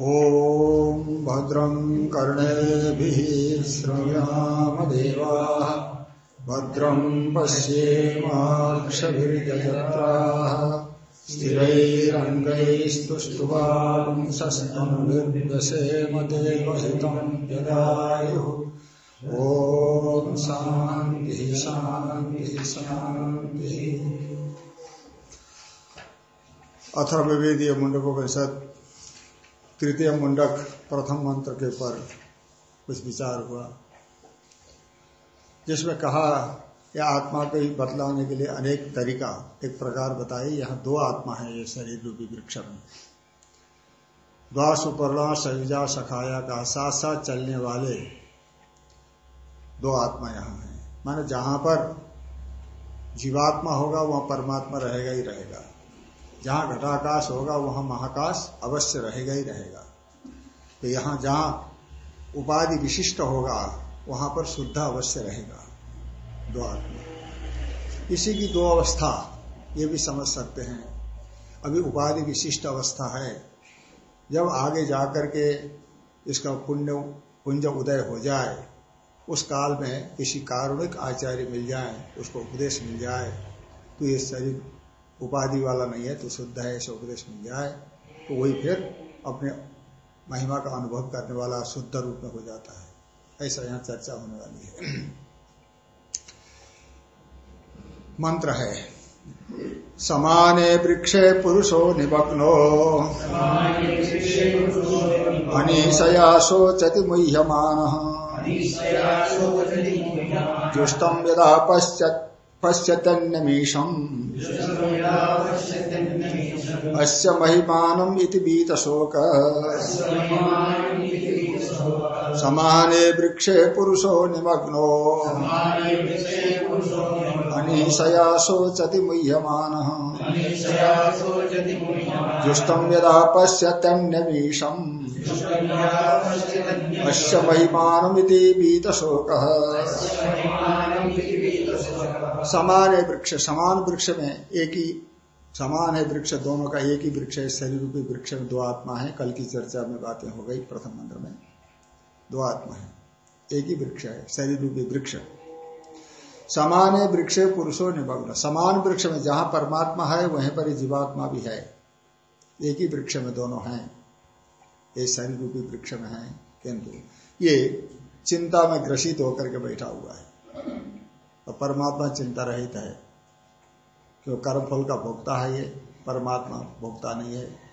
ॐ भद्रं कर्णेभिः श्रृणामदेवाः भद्रं पश्येमाक्षभिर्यजत्राः स्थिरैरङ्गैस्तुष्टुवांसस्तनुर्दशेमदेवहितं यदायुः ॐ शान्तिः शान्तिः शान्तिः। अथर्ववेदीय मुंडकोपनिषद तृतीय मुंडक प्रथम मंत्र के ऊपर कुछ विचार हुआ। जिसमें कहा, यह आत्मा को ही बतलाने के लिए अनेक तरीका, एक प्रकार बताई, यहाँ दो आत्मा है, ये शरीर रूपी वृक्ष में। द्वा सुपर्णा सविजा सखाया का साथ साथ चलने वाले दो आत्मा यहाँ है। माने जहाँ पर जीवात्मा होगा, वहाँ परमात्मा रहेगा ही रहेगा। जहाँ घटाकाश होगा, वहाँ महाकाश अवश्य रहेगा ही रहेगा। तो यहाँ जहाँ उपाधि विशिष्ट होगा, वहाँ पर शुद्ध अवश्य रहेगा दो आत्मा। इसी की दो अवस्था, ये भी समझ सकते हैं। अभी उपाधि विशिष्ट अवस्था है। जब आगे जाकर के इसका पुण्य, पुंज उदय हो जाए, उस काल में किसी कारुणिक आचार्य मिल जाए, उसको उपदेश मिल जाए तो ये शरीर उपाधि वाला नहीं है तो शुद्ध है ऐसा उपदेश मिल जाए तो वही फिर अपने महिमा का अनुभव करने वाला शुद्ध रूप में हो जाता है। ऐसा यहाँ चर्चा होने वाली है। मंत्र है समाने वृक्षे पुरुषो निमग्नो अनिशया शोचति मुह्यमान। जुष्टम यदा पश्चात पश्यतन्नमीशम् अस्य महिमानम् इति बीतशोक समाने वृक्षे पुरुषो निमग्नो। अनीशया शोचति मुह्यमानः। जुष्टम् यदा पश्यत्यन्यमीशम् अस्य महिमानमिति बीतशोकः समान है वृक्ष, समान वृक्ष में एक ही, समान है वृक्ष, दोनों का एक ही वृक्ष है शरीर रूपी वृक्ष में दो आत्मा है। कल की चर्चा में बातें हो गई प्रथम मंत्र में। दो आत्मा है, एक ही वृक्ष है शरीर रूपी वृक्ष। समान है वृक्ष, पुरुषो निमग्न समान वृक्ष में जहाँ परमात्मा है, वहीं पर जीवात्मा भी है। एक ही वृक्ष में दोनों हैं, ये शरीर रूपी वृक्ष में है किंतु ये चिंता में ग्रसित होकर के बैठा हुआ है। और परमात्मा चिंता रहित है। क्यों? कर्म फल का भोक्ता है ये। परमात्मा भोक्ता नहीं है।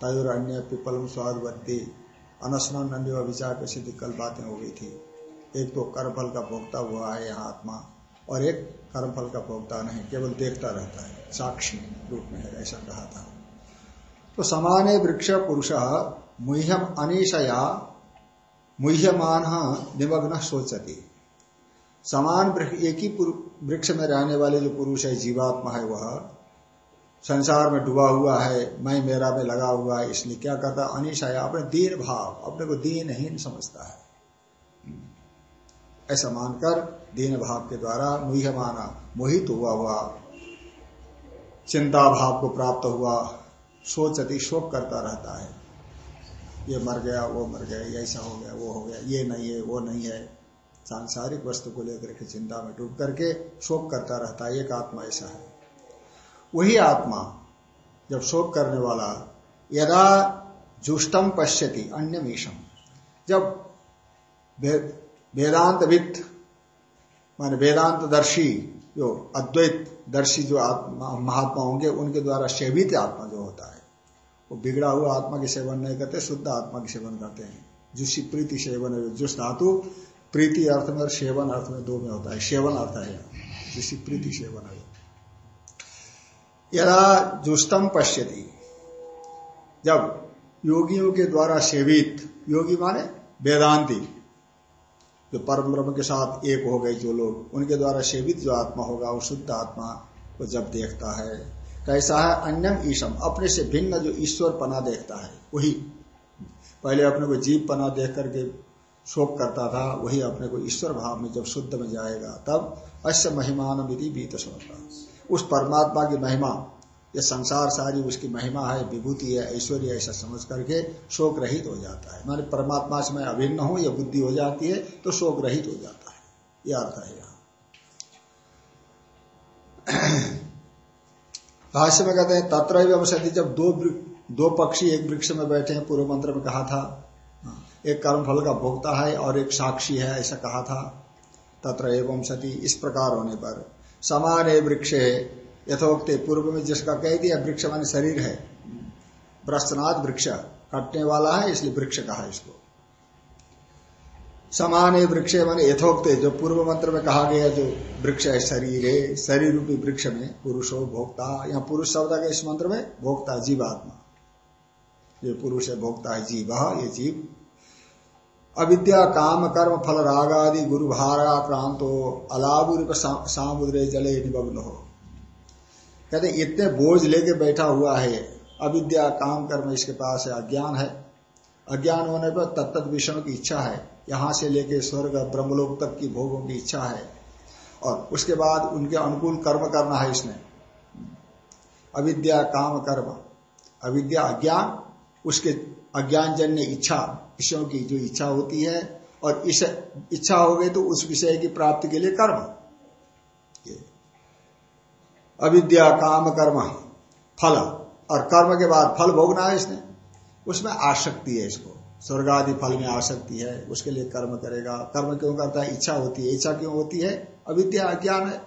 तयुर अन्य पिपलम स्वादवर्ती अनशन नंदी विचार की सिद्धि कल बातें हो गई थी। एक तो कर्म फल का भोक्ता हुआ है यहाँ आत्मा, और एक कर्म फल का भोक्ता नहीं, केवल देखता रहता है। साक्षी रूप में है, ऐसा कहा था। तो समान वृक्ष पुरुष मुह्यम अनिशया, मुह्यमान निमग्न सोचती समान एक ही वृक्ष में रहने वाले जो पुरुष है, जीवात्मा है वह, संसार में डूबा हुआ है, मैं मेरा में लगा हुआ है, इसलिए क्या करता अनिशया अपने दीन भाव, अपने को दीनहीन समझता है। ऐसा मानकर दीन भाव के द्वारा मुह्यमाना, मोहित हुआ हुआ, चिंता भाव को प्राप्त हुआ, सोचती, शोक करता रहता है। ये मर गया, वो मर गया ऐसा हो गया, वो हो गया, ये नहीं है, वो नहीं है। सांसारिक वस्तु को लेकर के चिंता में डूब करके शोक करता रहता है, एक आत्मा ऐसा है। वही आत्मा जब शोक करने वाला यदा जुष्टम पश्यति अन्य मीशम जब वेदांत वित्त मान वेदांत दर्शी जो अद्वैत दर्शी जो आत्मा, महात्मा होंगे, उनके द्वारा सेवित आत्मा जो होता है, वो बिगड़ा हुआ आत्मा के सेवन नहीं करते, शुद्ध आत्मा के सेवन करते हैं। जुसी प्रीति सेवन जुस धातु प्रीति अर्थ में और सेवन अर्थ में दो में होता है। सेवन अर्थ है। जिसी प्रीति सेवन है। यदा जुष्टम पश्यति। जब योगियों के द्वारा सेवित, योगी माने वेदांती, जो परम ब्रह्म के साथ एक हो गए जो लोग, उनके द्वारा सेवित जो आत्मा होगा, वो शुद्ध आत्मा को जब देखता है, कैसा है? अन्यम ईशम। अपने से भिन्न जो ईश्वर पना देखता है, वही। पहले अपने को जीव पना देख करके शोक करता था, वही अपने को ईश्वर भाव में जब शुद्ध में जाएगा, तब अश्य महिमान विधि बीत सोता उस परमात्मा की महिमा, ये संसार सारी उसकी महिमा है, विभूति है, ऐश्वर्य ऐसा समझ करके शोक रहित हो जाता है। माने परमात्मा से मैं अभिन्न हूँ यह बुद्धि हो जाती है तो शोक रहित हो जाता है। यह अर्थ है यहाँ। भाष्य में कहते हैं तत्र जब दो दो पक्षी एक वृक्ष में बैठे हैं, पूर्व मंत्र में कहा था एक कर्म फल का भोगता है और एक साक्षी है, ऐसा कहा था। तत्र एवं सती इस प्रकार होने पर, समान वृक्ष, यथोक्त पूर्व में जिसका कह दिया वृक्ष मान शरीर है भ्रष्टनाथ वृक्ष कटने वाला है, इसलिए वृक्ष कहा इसको। समान वृक्ष माने यथोक्त, जो पूर्व मंत्र में कहा गया जो वृक्ष है शरीर है शरीर रूपी वृक्ष में पुरुषो भोक्ता, यहाँ पुरुष शब्द का इस मंत्र में भोक्ता, जीवात्मा। जो पुरुष है, भोक्ता है, जीव, ये जीव अविद्या, काम, कर्म, फल, राग आदि गुरु भारा क्रांतो अलाबुर सामुद्रे जले निमग्न हो कहते इतने बोझ लेके बैठा हुआ है, अविद्या, काम, कर्म, इसके पास है अज्ञान है। अज्ञान होने पर तत्त विषयों की इच्छा है। यहाँ से लेके स्वर्ग, ब्रह्मलोक तक की भोगों की इच्छा है। और उसके बाद उनके अनुकूल कर्म करना है इसने। अविद्या, काम, कर्म। अविद्या, अज्ञान, उसके अज्ञान जन्य इच्छा। विषयों की जो इच्छा होती है, और इस इच्छा हो गई तो उस विषय की प्राप्ति के लिए कर्म। अविद्या काम कर्म फल। और कर्म के बाद फल भोगना है इसने। उसमें आसक्ति है इसको। स्वर्ग आदि फल में आसक्ति है, उसके लिए कर्म करेगा। कर्म क्यों करता है? इच्छा होती है। इच्छा क्यों होती है? अविद्या अज्ञान है।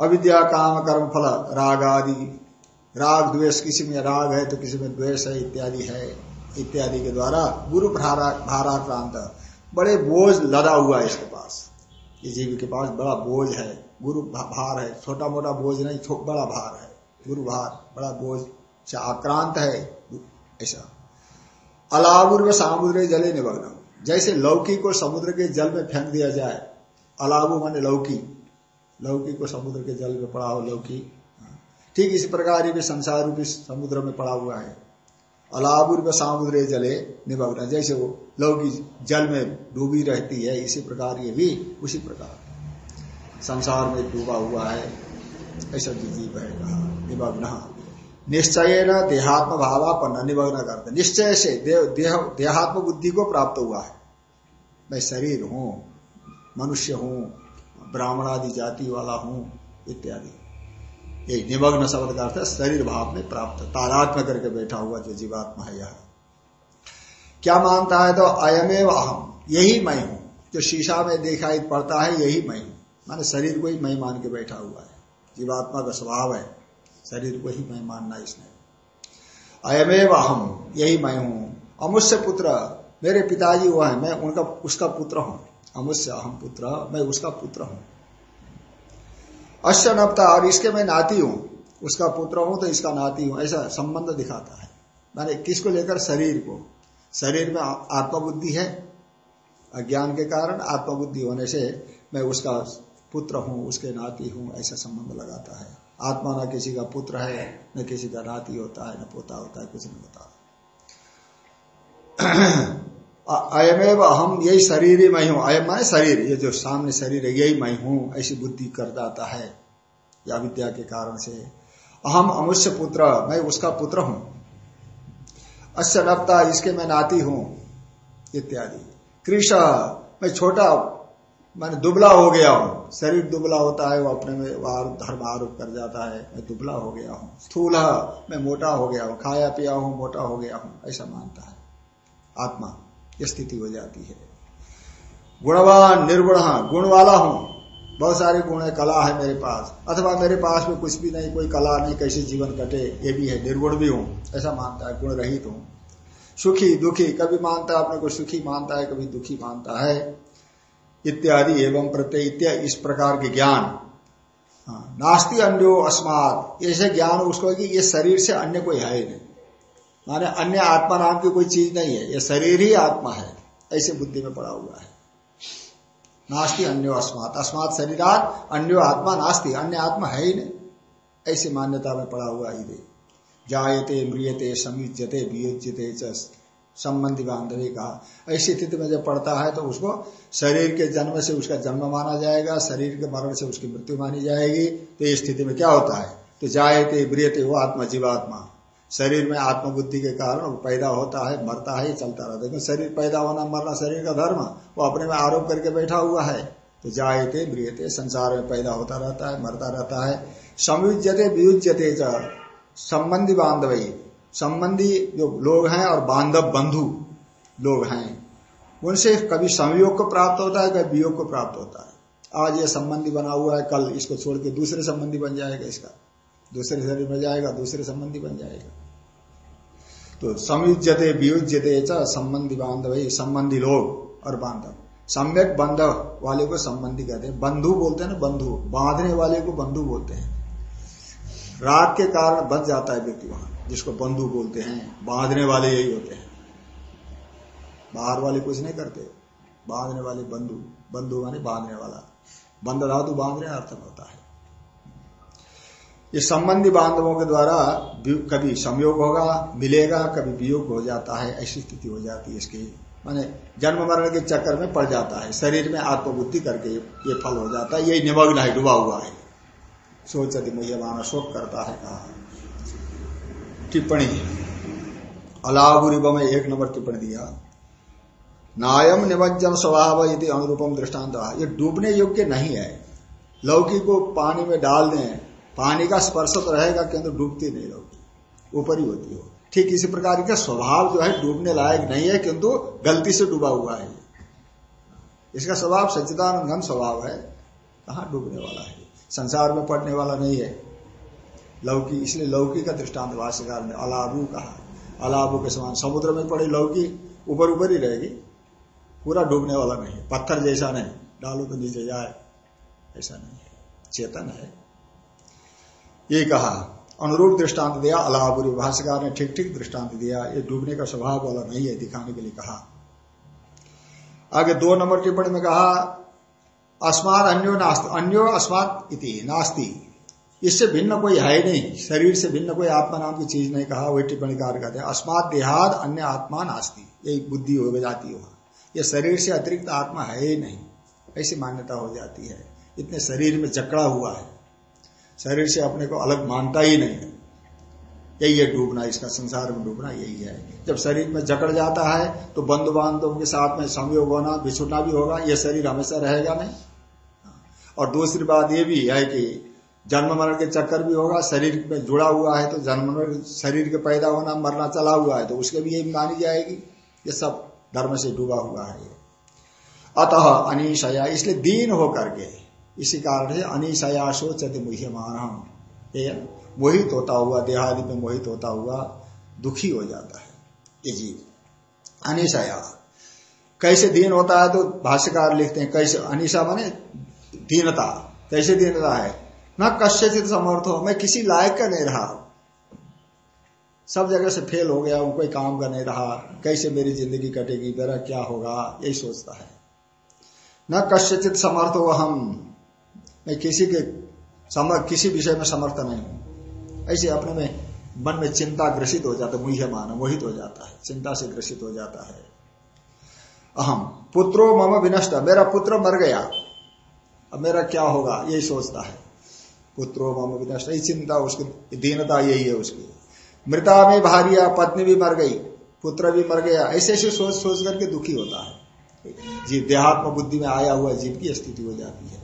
अविद्या काम कर्म फल, राग आदि। राग, द्वेष, किसी में राग है तो किसी में द्वेष है, इत्यादि है। इत्यादि के द्वारा गुरु भाराक्रांत बड़े बोझ लदा हुआ है इसके पास। ये जीव के पास बड़ा बोझ है। गुरु भार है। छोटा मोटा बोझ नहीं बड़ा भार है। गुरु भार, बड़ा बोझ। से आक्रांत है। ऐसा। अलाबुर में समुद्र जले निमग्न जैसे लौकी को समुद्र के जल में फेंक दिया जाए। अलाबू माने लौकी। लौकी को समुद्र के जल में पड़ा हो लौकी। ठीक इसी प्रकार ये संसार रूपी समुद्र में पड़ा हुआ है। अलाबुर में समुद्र जले निमग्न जैसे वो लौकी जल में डूबी रहती है, इसी प्रकार ये भी उसी प्रकार। संसार में डूबा हुआ है, ऐसा जीव है, कहा निमग्न निश्चय न देहात्म भावापन्न निमग्न करते। निश्चय से देह देहात्म बुद्धि को प्राप्त हुआ है। मैं शरीर हूँ, मनुष्य हूँ ब्राह्मण आदि जाति वाला हूँ, इत्यादि। ये निमग्न शब्द का अर्थ है, शरीर भाव में प्राप्त तादात्म करके बैठा हुआ जो जीवात्मा है यह। क्या मानता है तो अयमेव अहम, यही मैं हूँ। जो शीशा में दिखाई पड़ता है, यही मैं हूँ। माने शरीर को ही मैं मान के बैठा हुआ है। जीवात्मा का स्वभाव है, शरीर को ही मैं मानना इसने। अयमेव अहम, यही मैं हूँ। अमुष्य पुत्र, मेरे पिताजी वो है, मैं उनका, उसका पुत्र हूँ। अमुष्य अहम पुत्र, मैं उसका पुत्र हूँ। अश्य नपता और इसके मैं नाती हूँ। उसका पुत्र हूँ तो इसका नाती हूँ। ऐसा संबंध दिखाता है। मैंने किसको लेकर? शरीर को। शरीर में आत्मबुद्धि है। अज्ञान के कारण आत्मबुद्धि होने से मैं उसका पुत्र हूँ, उसके नाती हूँ, ऐसा संबंध लगाता है। आत्मा न किसी का पुत्र है, न किसी का नाती होता है, न पोता होता है, कुछ नहीं होता। अयमेव अहम यही शरीर ही मैं हूँ। अयम माने शरीर। ये जो सामने शरीर है, यही मैं हूँ, ऐसी बुद्धि कर जाता है, या विद्या के कारण से। अहम अमुष्य पुत्र, मैं उसका पुत्र हूँ। अश्य नपता इसके मैं नाती हूँ, इत्यादि। कृष मैं छोटा, मैंने दुबला हो गया हूँ। शरीर दुबला होता है, वो अपने में वार, धर्म आरोप कर जाता है, मैं दुबला हो गया हूँ। स्थूल, मैं मोटा हो गया हूँ, खाया पिया हूँ, मोटा हो गया हूँ, ऐसा मानता है। आत्मा। स्थिति हो जाती है। गुणवान निर्गुण गुण वाला हूँ। बहुत सारे गुण है कला है मेरे पास। अथवा मेरे पास में कुछ भी नहीं कोई कला नहीं कैसे जीवन कटे ये भी है। निर्गुण भी हूँ ऐसा मानता है गुण रहित हूँ। सुखी दुखी कभी मानता है अपने को सुखी मानता है कभी दुखी मानता है। इत्यादि एवं प्रत्यय इत्यादि इस प्रकार के ज्ञान। हाँ, नास्ति अन्यो अस्मात। ऐसे ज्ञान उसको कि ये शरीर से अन्य कोई है ही नहीं। माने अन्य आत्मा नाम की कोई चीज़ नहीं है। ये शरीर ही आत्मा है। ऐसे बुद्धि में पड़ा हुआ है। नास्ती अन्यो अस्मात। अस्मात शरीरात अन्यो आत्मा नास्ती। अन्य आत्मा है ही नहीं। ऐसी मान्यता में पड़ा हुआ ही जायते, म्रियते समीजते वियोज्यते संबंधी बांधवी कहा ऐसी स्थिति में जब पड़ता है तो उसको शरीर के जन्म से उसका जन्म माना जाएगा। शरीर के मरण से उसकी मृत्यु मानी जाएगी। तो इस स्थिति में क्या होता है? तो जायते ब्रियते वो आत्मा, जीवात्मा। शरीर में आत्मबुद्धि के कारण पैदा होता है, मरता है, चलता रहता है। शरीर पैदा होना, मरना शरीर का धर्म, वो अपने में आरोप करके बैठा हुआ है। तो जायते, ब्रियते, संसार में पैदा होता रहता है, मरता रहता है। संयुजते वियुजते संबंधी बांधवी। संबंधी जो लोग हैं और बांधव बंधु लोग हैं, उनसे कभी संयोग को प्राप्त होता है, कभी वियोग को प्राप्त होता है। आज ये संबंधी बना हुआ है, कल इसको छोड़ के दूसरे संबंधी बन जाएगा इसका। दूसरे शरीर में जाएगा, दूसरे संबंधी बन जाएगा। तो संयुजते वियुजते संबंधी बांधव संबंधी लोग और बांधव। सम्यक बंधव वाले को संबंधी कहते हैं। बंधु बोलते हैं ना, बंधु। बांधने वाले को बंधु बोलते हैं। राग के कारण बच जाता है व्यक्ति वहाँ, जिसको बंधु बोलते हैं। बांधने वाले यही होते हैं। बाहर वाले कुछ नहीं करते। बांधने वाले बंधु। बंधु माने बांधने वाला। बंध धातु बांधने अर्थ होता है। ये संबंधी बांधवों के द्वारा कभी संयोग होगा, मिलेगा, कभी वियोग हो जाता है, ऐसी स्थिति हो जाती है इसकी। माने जन्म मरण के चक्कर में पड़ जाता है, शरीर में आत्मबुद्धि करके ये फल हो जाता है, यही निमग्न है, डूबा हुआ है। सोचती मुह्यमान शोक करता है, कहा। टिप्पणी। अलाबुरी में एक नंबर टिप्पणी दिया। नायम निमज्जन स्वभाव यदि अनुरूपम दृष्टांत ये डूबने योग्य नहीं है। लौकी को पानी में डाल दें पानी का स्पर्श तो रहेगा किंतु डूबती नहीं होगी, ऊपर ही होती हो। ठीक इसी प्रकार का स्वभाव जो है, डूबने लायक नहीं है, किंतु गलती से डूबा हुआ है। इसका स्वभाव सच्चिदानंद स्वभाव है, कहा डूबने वाला है? संसार में पड़ने वाला नहीं है। लौकी, इसलिए लौकी का दृष्टांत भाष्यकार ने अलाबू कहा। अलाबू के समान समुद्र में पड़े लौकी, ऊपर ऊपर ही रहेगी। पूरा डूबने वाला नहीं पत्थर जैसा नहीं। डालो तो नीचे जाए, ऐसा नहीं है। चेतन है। ये कहा, अनुरूप दृष्टांत दिया अलापुरी भाष्यकार ने ठीक ठीक दृष्टांत दिया, ये डूबने का स्वभाव वाला नहीं है, दिखाने के लिए कहा। आगे दो नंबर टिप्पणी में कहा, अस्मात अन्यो नास्त, अन्यो अस्मात इति, नास्ती। इससे भिन्न कोई है नहीं, शरीर से भिन्न कोई आत्मा नाम की चीज़ नहीं कहा, वही टिप्पणी कार्य कहते हैं, अस्मात देहाद अन्य आत्मा नास्ती। यही बुद्धि हो, जाती हो। यह शरीर से अतिरिक्त आत्मा है ही नहीं, ऐसी मान्यता हो जाती है। इतने शरीर में जकड़ा हुआ है। शरीर से अपने को अलग मानता ही नहीं है। यही है डूबना, इसका संसार में डूबना यही है। जब शरीर में जकड़ जाता है तो बंधु बांधवों के साथ में संयोग होना बिछुड़ना भी होगा यह शरीर हमेशा रहेगा नहीं। और दूसरी बात यह भी है कि जन्म मरण के चक्कर भी होगा, शरीर में जुड़ा हुआ है तो जन्म मरण शरीर के पैदा होना, मरना चला हुआ है तो उसके भी यही मानी जाएगी। ये सब धर्म से डूबा हुआ है अतः अनिशया, इसलिए दीन होकर के इसी कारण से अनिशया सोचते मुह्यमान मोहित होता हुआ, देहादि में मोहित होता हुआ दुखी हो जाता है ये जीव। अनिशया। कैसे दीन होता है तो भाष्यकार लिखते हैं, कैसे अनिशा माने दीनता। कैसे दीनता है? न कश्यचित समर्थ हो मैं किसी लायक का नहीं रहा। सब जगह से फेल हो गया, कोई काम का नहीं रहा। कैसे मेरी ज़िंदगी कटेगी, मेरा क्या होगा, यही सोचता है। न कश्यचित समर्थ हो हम मैं किसी के समर, किसी विषय में समर्थ नहीं हूँ। ऐसे अपने में मन में चिंता ग्रसित हो जाता है मुह्य मोहित हो जाता है, चिंता से ग्रसित हो जाता है। अहम, पुत्रो मम विनष्ट, मेरा पुत्र मर गया। अब मेरा क्या होगा, यही सोचता है। पुत्रो मम विनष्ट, यही चिंता उसकी, दीनता यही है उसकी। मृता में भारिया पत्नी भी मर गई, पुत्र भी मर गया। ऐसे ऐसे सोच सोच करके दुखी होता है। जीव देहात्म बुद्धि में आया हुआ, जीव की स्थिति हो जाती है।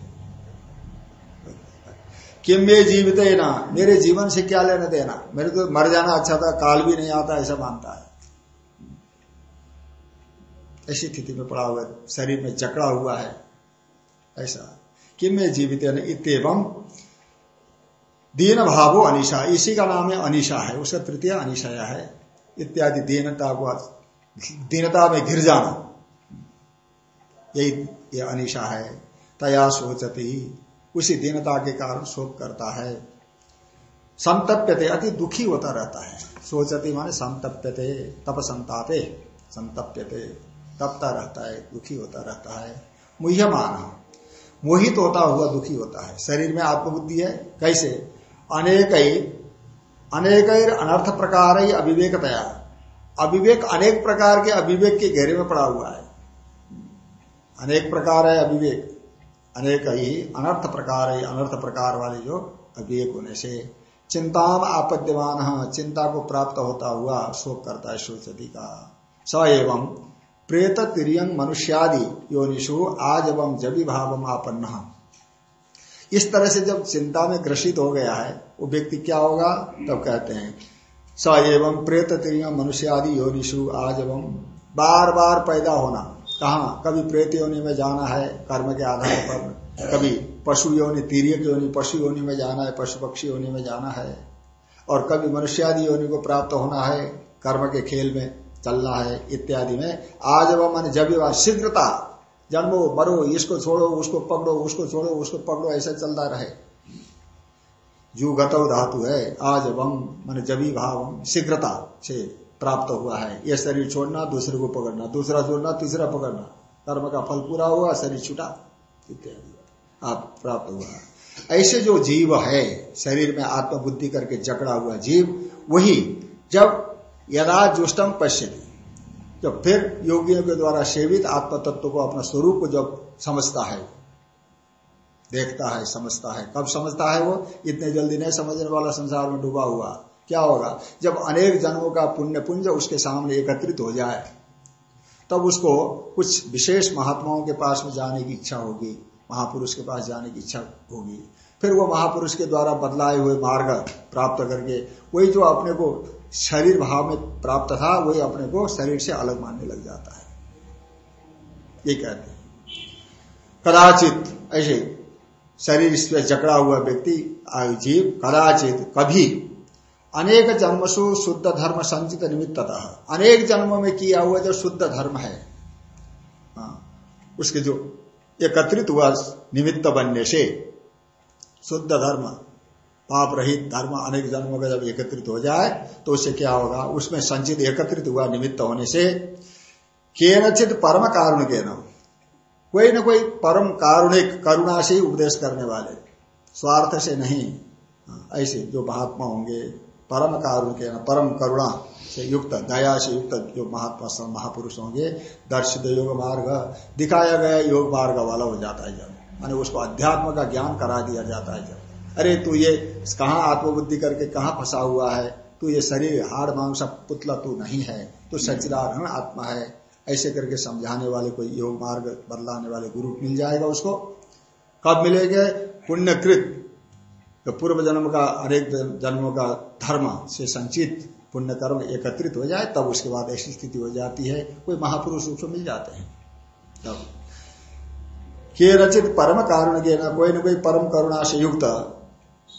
किम में जीवित है ना, मेरे जीवन से क्या लेने देना? मेरे तो मर जाना अच्छा था, काल भी नहीं आता, ऐसा मानता है। ऐसी स्थिति में पड़ा हुआ, शरीर में जकड़ा हुआ है। ऐसा। किम में जीवित है इतम दीन भावो अनिशा। इसी का नाम है अनिशा है, उसका तृतीय अनिशया है। इत्यादि दीनता को दीनता में घिर जाना। यही ये अनिशा है। तया सोचती। उसी दीनता के कारण शोक करता है। संतप्यते, अति दुखी होता रहता है। सोचती माने संतप्यते, तप संतापे, संतप्यते, तपता रहता है, दुखी होता रहता है। मुह्यमान, मोहित तो होता हुआ दुखी होता है। शरीर में आत्मबुद्धि है, कैसे? अनेक अनेक अनर्थ प्रकार ही अविवेकतया। अविवेक अनेक प्रकार के अविवेक के घेरे में पड़ा हुआ है। अनेक प्रकार है अविवेक। अनेक ही अनर्थ प्रकार है अनर्थ प्रकार वाले जो अविवेक होने से चिंताम आपद्यमान चिंता को प्राप्त होता हुआ शोक करता है शोचती का स एवं प्रेत तिरियंग मनुष्यादि योनिषु आज एवं जबी भाव आपन्न। इस तरह से जब चिंता में ग्रसित हो गया है, वो व्यक्ति क्या होगा? तब कहते हैं, स एवं प्रेत तिरियंग मनुष्यादि योनिषु आज एवं बार बार पैदा होना। कहा? कभी प्रेत योनि में जाना है कर्म के आधार पर, कभी पशु योनि तीर्य योनि पशु योनि में जाना है पशु पक्षी योनि में जाना है, और कभी मनुष्यादि योनि को प्राप्त होना है, कर्म के खेल में चलना है, इत्यादि में। आज वह मान जब शीघ्रता, जन्मो, मरो, इसको छोड़ो, उसको पकड़ो, उसको छोड़ो, उसको पकड़ो, ऐसा चलता रहे। जू गतव धातु है, आज वम, मान जबी भाव, शीघ्रता से प्राप्त हुआ है। ये शरीर छोड़ना, दूसरे को पकड़ना, दूसरा छोड़ना तीसरा पकड़ना। कर्म का फल पूरा हुआ, शरीर छुटा। इत्यादि। आप प्राप्त हुआ ऐसे जो जीव है, शरीर में आत्मबुद्धि करके जकड़ा हुआ जीव, वही जब यदा जुष्टम पश्यति जब फिर योगियों के द्वारा सेवित आत्म तत्व को अपना स्वरूप को जब समझता है, देखता है, समझता है। कब समझता है वो? इतने जल्दी नहीं समझने वाला संसार में डूबा हुआ। क्या होगा? जब अनेक जन्मों का पुण्य पुंज उसके सामने एकत्रित हो जाए, तब उसको कुछ विशेष महात्माओं के पास में जाने की इच्छा होगी, महापुरुष के पास जाने की इच्छा होगी। फिर वो महापुरुष के द्वारा बदलाए हुए मार्ग प्राप्त करके, वही जो अपने को शरीर भाव में प्राप्त था, वही अपने को शरीर से अलग मानने लग जाता है। ये कहते हैं। कदाचित ऐसे शरीर पर जकड़ा हुआ व्यक्ति आयु जीव कदाचित कभी अनेक जन्मसु शुद्ध धर्म संचित निमित्ततः। अनेक जन्मों में किया हुआ जो शुद्ध धर्म है हाँ, उसके जो एकत्रित हुआ निमित्त बनने से शुद्ध धर्म पाप रहित धर्म अनेक जन्मों का जब एकत्रित हो जाए तो उससे क्या होगा? उसमें संचित एकत्रित हुआ निमित्त होने से केनचित परम कारुण के न कोई न कोई परम कारुणिक करुणा से ही उपदेश करने वाले। स्वार्थ से नहीं हाँ, ऐसे जो महात्मा होंगे परम कारुण के न, परम करुणा से युक्त, दया से युक्त जो महात्मा महापुरुष होंगे, दर्शित योग मार्ग, दिखाया गया योग मार्ग वाला हो जाता है जब। माने उसको अध्यात्म का ज्ञान करा दिया जाता है जब। अरे तू ये, कहा आत्मबुद्धि करके कहा फंसा हुआ है? तू ये शरीर, हाड़ मांग पुतला तू नहीं है। तू सच्चिदारण आत्मा है। ऐसे करके समझाने वाले कोई योग मार्ग, बदलाने वाले गुरु मिल जाएगा उसको। कब मिलेंगे? पुण्यकृत। तो पूर्व जन्म का अनेक जन्मों का धर्म से संचित पुण्य कर्म एकत्रित हो जाए, तब उसके बाद ऐसी स्थिति हो जाती है, कोई महापुरुष उसको मिल जाते हैं। तब। के रचित परम कारण के न, कोई न कोई परम करुणा से युक्त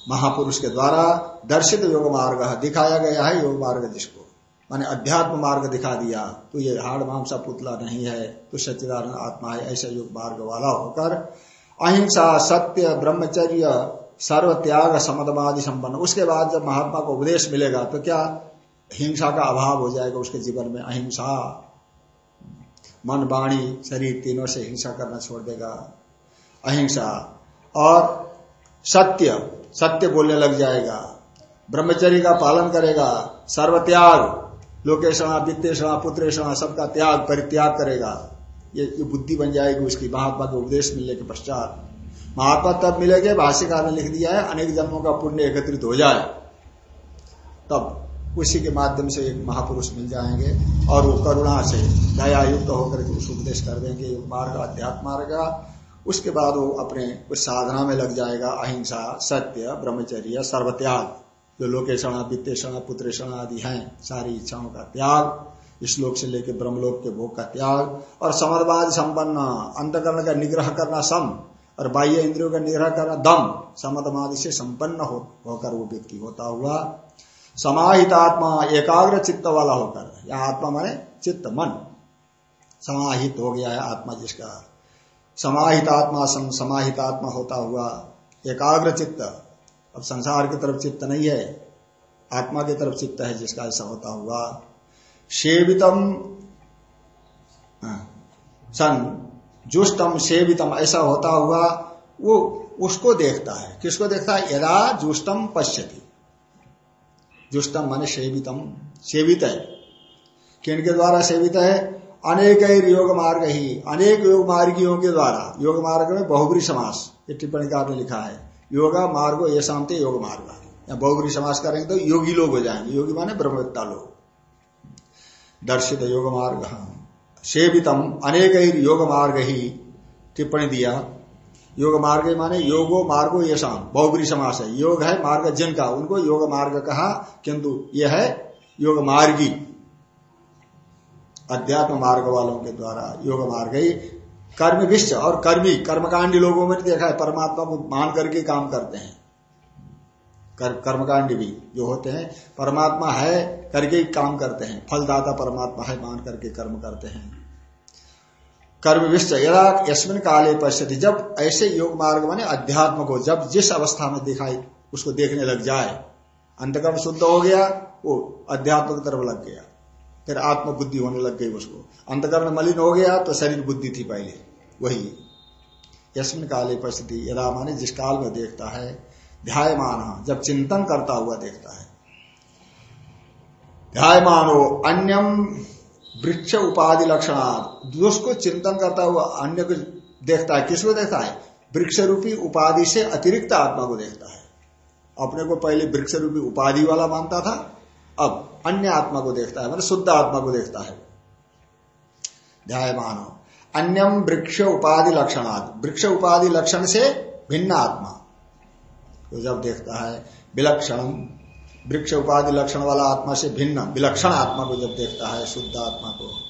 महापुरुष के द्वारा दर्शित योग मार्ग दिखाया गया है, योग मार्ग जिसको। माने अध्यात्म मार्ग दिखा दिया तो ये हाड़ मांसा पुतला नहीं है तो सच्चिदानंद आत्मा है, ऐसा योग मार्ग वाला होकर अहिंसा, सत्य, ब्रह्मचर्य सर्व त्याग समदवादि संपन्न। उसके बाद जब महात्मा को उपदेश मिलेगा तो क्या हिंसा का अभाव हो जाएगा उसके जीवन में? अहिंसा। मन वाणी शरीर तीनों से हिंसा करना छोड़ देगा। अहिंसा। और सत्य। सत्य बोलने लग जाएगा। ब्रह्मचर्य का पालन करेगा। सर्व त्याग लोकेशणा वित्तेषणा पुत्रेषणा सबका त्याग परित्याग करेगा। ये, ये बुद्धि बन जाएगी उसकी। महात्मा के उपदेश मिलने के पश्चात। महात्मा तब मिलेंगे, भाष्यकार ने लिख दिया है, अनेक जन्मों का पुण्य एकत्रित हो जाए। तब उसी के माध्यम से एक महापुरुष मिल जाएँगे और वो करुणा से दया युक्त होकर के उस उपदेश कर देंगे मार्ग अध्यात्म मार्ग। उसके बाद वो अपने उस साधना में लग जाएगा, अहिंसा, सत्य, ब्रह्मचर्य, सर्वत्याग। जो लोकेशण, वित्तेषण, पुत्रेषण आदि हैं, सारी इच्छाओं का त्याग, इस लोक से लेकर ब्रह्मलोक के भोग का त्याग और समर्वाद संपन्न, अंतकरण का निग्रह करना सम। और बाह्य इंद्रियों का निग्रह करना दम समदमादि से संपन्न हो, होकर वो व्यक्ति होता हुआ समाहित आत्मा एकाग्र चित्त वाला होकर यह आत्मा माने चित्त मन। समाहित हो गया है आत्मा जिसका। समाहित आत्मा सम, समाहित आत्मा होता हुआ एकाग्र चित्त। अब संसार की तरफ़ चित्त नहीं है आत्मा की तरफ़ चित्त है जिसका ऐसा होता हुआ। सेवितम हाँ, सन जुष्टम सेवितम ऐसा होता हुआ, वो उसको देखता है। किसको देखता है? यदा जुष्टम पश्यति। जुष्टम माने सेवितम, सेवित है। किन के द्वारा सेवित है? अनेक योग मार्ग ही, अनेक योग मार्गियों के द्वारा। योग मार्ग में बहुबरी समास टिप्पणी का आपने लिखा है। योगा मार्गो ये शांति योग मार्ग या बहुबरी समास करेंगे तो योगी लोग हो जाएँगे। योगी माने ब्रह्मविद्ता लोग। दर्शित योग मार्ग सेवितम अनेक योग मार्ग ही टिप्पणी दिया। योग मार्ग माने योगो मार्गो ये शाम बहुबरी समास है योग है मार्ग जिनका उनको योग मार्ग कहा, किंतु यह है योग मार्गी अध्यात्म मार्ग वालों के द्वारा योग मार्ग ही कर्म विश्व और कर्मी, कर्मकांडी लोगों में देखा है, परमात्मा को मान करके काम करते हैं। कर, कर्मकांडी भी जो होते हैं परमात्मा है करके काम करते हैं। फलदाता परमात्मा है मान करके कर्म करते हैं। कर्म विश्व यदा यशमिन काले पश्यति जब ऐसे योग मार्ग माने अध्यात्म को जब जिस अवस्था में दिखाई उसको देखने लग जाए अंतकर्म शुद्ध हो गया वो अध्यात्म की तरफ़ लग गया। फिर आत्म बुद्धि होने लग गई उसको। अंतकर्म मलिन हो गया तो शरीर बुद्धि थी पहले वही। यशमिन काले परिस्थिति यदा माने जिस काल में देखता है ध्यायमान, जब चिंतन करता हुआ देखता है। ध्यायमानो अन्यम वृक्ष उपाधि लक्षणार्थ जिसको चिंतन करता हुआ अन्य को देखता है। किसको देखता है? वृक्ष रूपी उपाधि से अतिरिक्त आत्मा को देखता है। अपने को पहले वृक्ष रूपी उपाधि वाला मानता था, अब अन्य आत्मा को देखता है। मतलब शुद्ध आत्मा को देखता है। ध्याय मानो अन्यम वृक्ष उपाधि लक्षणार्थ वृक्ष उपाधि लक्षण से भिन्न आत्मा। तो जब देखता है, विलक्षण, वृक्ष उपाधि लक्षण वाला आत्मा से भिन्न, विलक्षण आत्मा को जब देखता है, शुद्ध आत्मा को